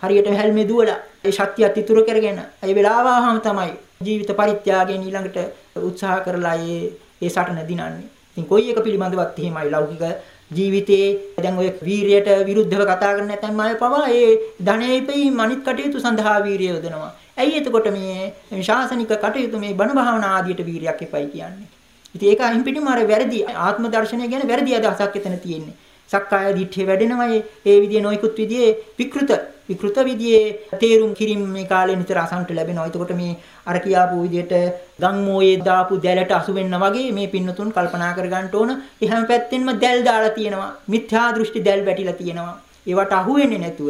හරියට හැල්මේ දුවලා ඒ ශක්තියත් ඉතුරු කරගෙන ඒ වෙලාව ආවම තමයි ජීවිත පරිත්‍යාගයෙන් ඊළඟට උත්සාහ කරලා ඒ ඒ සටන දිනන්නේ. ඉතින් කොයි එක පිළිබඳවත් එහෙමයි ලෞකික ජීවිතේ දැන් ඔය වීරියට විරුද්ධව කතා කරන නැත්නම් අය පවා ඒ ධනෙයිපයි මනිත් කටයුතු සඳහා වීරිය යොදනවා. ඇයි එතකොට මේ ශාසනික කටයුතු මේ බණ භාවනා ආදියට වීරියක් එපයි කියන්නේ. ඉතින් ඒක අයින් පිටින්ම අර වැරදි ආත්ම දර්ශනය ගැන වැරදි අදහසක් එතන තියෙන්නේ. සක්කාය දිට්ඨිය වැඩෙනවා ඒ විදිහේ නොයිකුත් විදිහේ විකෘත විකෘත විදිහේ තේරුම් කිරීම මේ කාලේ නිතර අසන්ට ලැබෙනවා. එතකොට මේ අර කියාපු විදිහට ගම් මෝයේ දාපු දැලට අසු වෙන්න වගේ මේ පින්නතුන් කල්පනා කර ගන්න ඕන. ඒ හැම පැත්තෙන්ම දැල් දාලා තියෙනවා. මිත්‍යා දෘෂ්ටි දැල් වැටිලා තියෙනවා. ඒවට අහු වෙන්නේ නැතුව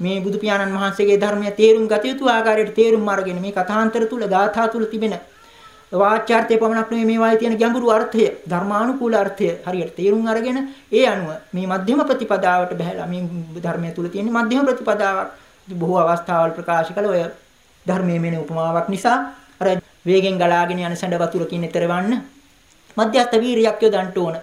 මේ බුදු පියාණන් වහන්සේගේ ධර්මය තේරුම් ගත යුතු ආකාරයට තේරුම් අරගෙන මේ කථාන්තර තුල ගාථා තුල තිබෙන වාචාර්ථය පමණක් නෙවෙයි මේවායේ තියෙන ගැඹුරු අර්ථය ධර්මානුකූල අර්ථය හරියට තේරුම් අරගෙන ඒ අනුව මේ මධ්‍යම ප්‍රතිපදාවට බහැලා මේ ධර්මය තුල තියෙන මධ්‍යම ප්‍රතිපදාවක් බොහෝ අවස්ථාවල් ප්‍රකාශ කළ ඔය ධර්මයේ මෙන උපමාවක් නිසා අර වේගෙන් ගලාගෙන යන සැඬ වතුරකින් ඈතරවන්න මධ්‍යස්ථ වීරියක් යොදන්න ඕන.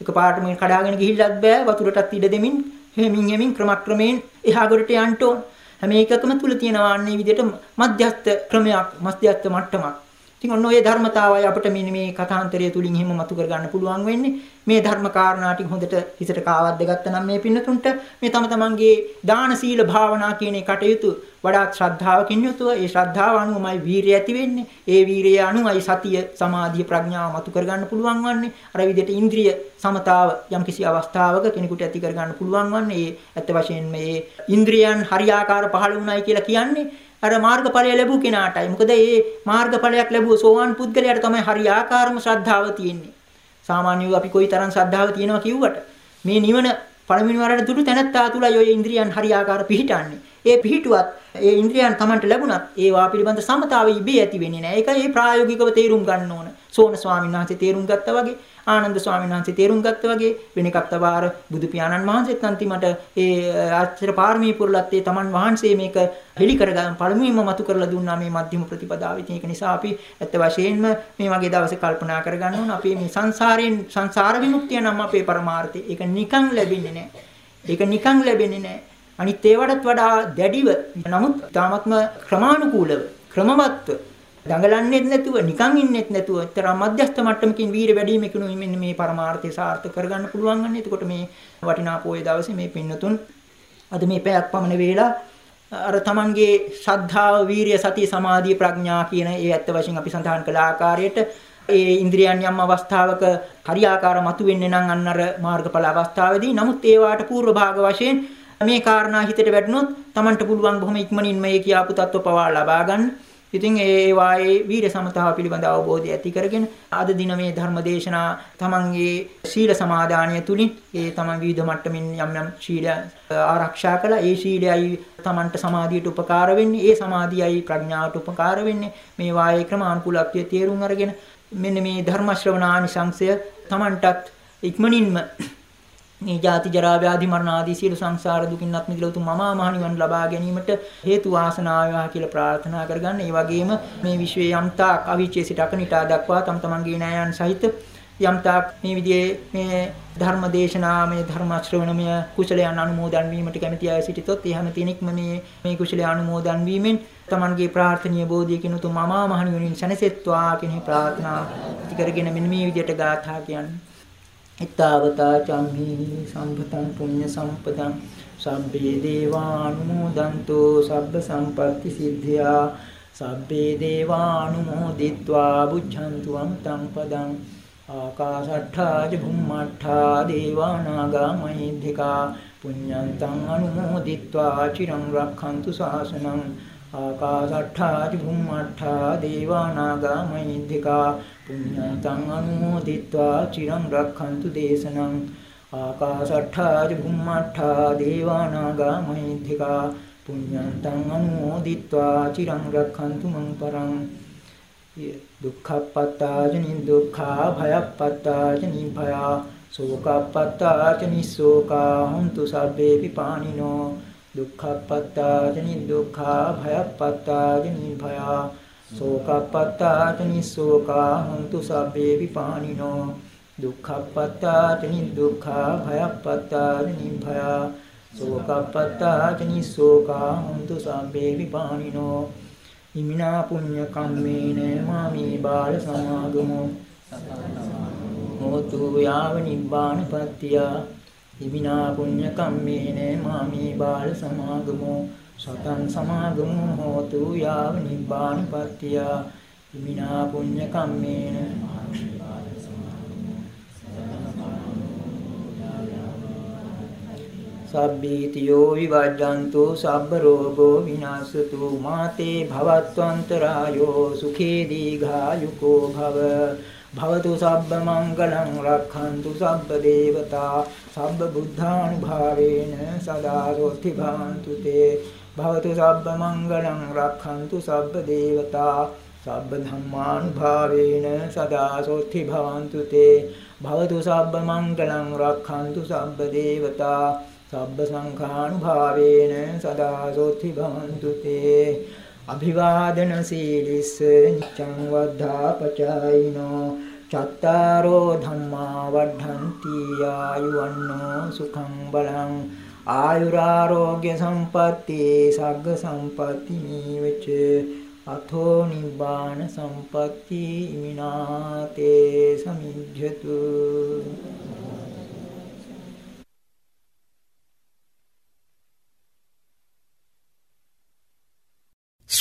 එකපාරට මේ කඩාගෙන ගිහිල්ලත් බෑ වතුරටත් ඉඩ දෙමින් හැමින් හැමින් ක්‍රමක්‍රමයෙන් එහා ගොඩට යන්න ඕන. හැම එකකම තුල තියෙනවා අන්නේ විදිහට මධ්‍යස්ථ ක්‍රමයක් මධ්‍යස්ථ මට්ටමක්. ඉතින් ඔන්න ඔය ධර්මතාවය අපිට මෙන්න මේ කථාන්තරය තුලින් එහෙම මතු කර ගන්න පුළුවන් වෙන්නේ. මේ ධර්ම කාරණා ටික හොඳට හිතට කාවද්ද ගත්තනම් මේ පින්නතුන්ට මේ තම තමන්ගේ දාන සීල භාවනා කියන කටයුතු වඩාත් ශ්‍රද්ධාවකින් යුතුව ඒ ශ්‍රද්ධාව අනුවමයි වීරිය ඇති වෙන්නේ ඒ වීරිය අනුවයි සතිය සමාධිය ප්‍රඥාව මතු කර ගන්න පුළුවන් වන්නේ අර විදිහට ඉන්ද්‍රිය සමතාව යම්කිසි අවස්ථාවක කෙනෙකුට ඇති කර ගන්න පුළුවන් වන්නේ ඒ ඇත්ත වශයෙන්ම මේ ඉන්ද්‍රියන් හරියාකාර පහළ වුණයි කියලා කියන්නේ අර මාර්ගඵලය ලැබුව කෙනාටයි. මොකද මේ මාර්ගඵලයක් ලැබුව සෝවාන් පුද්ගලයාට තමයි හරි ආකාරම ශ්‍රද්ධාව තියෙන්නේ. සාමාන්‍යව අපි කොයි තරම් ශ්‍රද්ධාව තියෙනවා කිව්වට මේ නිවන පළවෙනි වරට දුටු තැනත්තා තුලයි ඔය ඉන්ද්‍රියන් හරි ආකාර පිහිටන්නේ. ඒ පිහිටුවත් ඒ ඉන්ද්‍රියන් Tamanට ලැබුණත් ඒවා පිළිබඳ සමතාවය ඉබේ ඇති වෙන්නේ නැහැ. ඒකයි මේ ප්‍රායෝගිකව තේරුම් ගන්න ඕන. සෝන ස්වාමීන් වහන්සේ තේරුම් ගත්තා වගේ ආනන්ද ස්වාමීන් වහන්සේ තේරුම් ගත්තා වගේ වෙන එකක් තවාර බුදු පියාණන් වහන්සේත් අන්තිමට ඒ ආචාර පාරමී පුරලත් ඒ තමන් වහන්සේ මේක හෙලි කරගන්න පළමුවෙන්ම මතු කරලා දුන්නා මේ මධ්‍යම ප්‍රතිපදාව. ඉතින් ඒක නිසා අපි ඇත්ත වශයෙන්ම මේ වගේ දවසේ කල්පනා කරගන්න ඕන අපි මේ සංසාරයෙන් සංසාර විමුක්තිය නම් අපේ පරමාර්ථය. ඒක නිකන් ලැබෙන්නේ නැහැ. ඒක නිකන් ලැබෙන්නේ නැහැ. අනිත් ඒවටත් වඩා දැඩිව නමුත් තාමත්ම ක්‍රමානුකූලව ක්‍රමවත්ව දඟලන්නේත් නැතුව නිකන් ඉන්නෙත් නැතුව තරම් මධ්‍යස්ථ මට්ටමකින් වීර වැඩිමකිනුයි මෙන්න මේ පරමාර්ථය සාර්ථක කරගන්න පුළුවන් වන්නේ. එතකොට මේ වටිනා පොයේ දවසේ මේ පින්නතුන් අද මේ පැයක් පමණ වේලා අර තමන්ගේ ශ්‍රද්ධාව, වීරිය, සතිය, සමාධිය, ප්‍රඥා කියන ඒ ඇත්ත වශයෙන් අපි සඳහන් කළ ආකාරයට ඒ ඉන්ද්‍රියන් යම් අවස්ථාවක හරියාකාර මතුවෙන්නේ නම් අන්න අර මාර්ගඵල අවස්ථාවේදී නමුත් ඒවාට පූර්ව භාග වශයෙන් මේ කාරණා හිතට වැටුනොත් Tamanට පුළුවන් බොහොම ඉක්මනින් මේ කියාපු තත්ත්ව පවා ලබා ගන්න. ඉතින් ඒ වායේ වීර සමතාව පිළිබඳ අවබෝධය ඇති කරගෙන අද දින මේ ධර්ම දේශනා තමන්ගේ සීල සමාදානය තුලින් ඒ තමන් විවිධ මට්ටමින් යම් යම් ශීල ආරක්ෂා කළා. ඒ ශීලයයි තමන්ට සමාධියට උපකාර වෙන්නේ. ඒ සමාධියයි ප්‍රඥාවට උපකාර වෙන්නේ. මේ වායේ ක්‍රමානුකූලත්වයේ තේරුම් අරගෙන මෙන්න මේ ධර්ම ශ්‍රවණානිසංශය තමන්ටත් ඉක්මනින්ම මේ ජාති ජරා ව්‍යාධි මරණ ආදී සියලු සංසාර දුකින්වත් මිදලා උතුම් මමා මහ නිවන් ලබා ගැනීමට හේතු වාසනා වේවා කියලා ප්‍රාර්ථනා කරගන්න. ඒ වගේම මේ විශ්වයේ යම්තාක් අවිචේ සිට අකනිටා දක්වා තම තමන්ගේ නෑයන් සහිත යම්තාක් මේ විදිහේ මේ ධර්ම දේශනා මේ ධර්ම ශ්‍රවණමය කුසලයන් අනුමෝදන් වීමට කැමැති අය සිටිතොත් ඒ හැම කෙනෙක්ම මේ මේ කුසලයේ අනුමෝදන් වීමෙන් තමන්ගේ ප්‍රාර්ථනීය බෝධියකින් උතුම් මමා මහ නිවනින් සැනසෙත්වා කියන ප්‍රාර්ථනා ඇති කරගෙන මෙන්න මේ විදිහට ගාථා කියන්නේ ඊතාවතා චම්හි සම්පතං පුඤ්ඤ සම්පතං සබ්බේ දේවානුමෝදන්තු සබ්බ සම්පatti සිද්ධා සබ්බේ දේවානුමෝදිත්වා බුද්ධන්තු අමතං පදං. ආකාශට්ඨා ච භුම්මට්ඨා දේවානාගා මහිද්దికා. පුඤ්ඤන්තං අනුමෝදිත්වා චිරං රක්ඛන්තු ශාසනං ආකාශට්ඨා චුම්මට්ඨා දේවානාගා මහින්దికා පුඤ්ඤන්තං අනුමෝදිත්වා චිරං රක්ඛන්තු දේශනං ආකාශට්ඨා චුම්මට්ඨා දේවානාගා මහින්దికා පුඤ්ඤන්තං අනුමෝදිත්වා චිරං රක්ඛන්තු මං පරං දුක්ඛප්පත්තාජනි දුක්ඛා භයප්පත්තාජනි භයා සෝකප්පත්තාජනි සෝකා හුන්තු සබ්බේ පිපානිනෝ සබ්බේපි පානිනෝ දුක්ඛප්පත්තාච නිදුක්ඛා භයප්පත්තාච නිභයා සෝකප්පත්තාච නිස්සෝකා හුන්තු සබ්බේ විපානිනෝ දුක්ඛප්පත්තාච නිදුක්ඛා භයප්පත්තාච නිභයා සෝකප්පත්තාච නිස්සෝකා හුන්තු සබ්බේ විපානිනෝ ඉමිනා පුඤ්ඤ කම්මේන මාමේ බාල සමාගමෝ හෝතු යාව නිබ්බාන පත්‍තිය ඉමිනා පුඤ්ඤ කම්මේන මාමී බාල සමාගමෝ. සතං සමාගමෝ හෝතු යාව නිබ්බානපත්තිය. ඉමිනා පුඤ්ඤ කම්මේන සබ්බීතියෝ විවජ්ජන්තු සබ්බ රෝගෝ විනාශතු. මාතේ භවත්වන්තරායෝ සුඛේ දීඝායුකෝ භව. භවතු සබ්බ මංගලං රක්ඛන්තු සබ්බ දේවතා සබ්බ බුද්ධානුභාවේන සදා සොත්ති භාන්තු තේ භවතු සබ්බ මංගලං රක්ඛන්තු සබ්බ දේවතා සබ්බ ධම්මානුභාවේන සදා සොත්ති භාන්තු තේ භවතු සබ්බ මංගලං රක්ඛන්තු සබ්බ දේවතා සබ්බ සංඛානුභාවේන සදා සොත්ති භාන්තු තේ අභිවාදන සීලිස්ස නිච්ඡං වද්ධා පචායිනෝ චත්තාරෝ ධම්මා වඩ්ඩಂತಿ ආයුවන්නෝ සුඛං බලං ආයුරාෝග්‍ය සම්පatti සග්ග සම්පatti නීවච අතෝ නිබ්බාන සම්පatti ඉමිනාතේ සමිජ්ජතු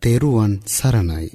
තෙරුවන් සරණයි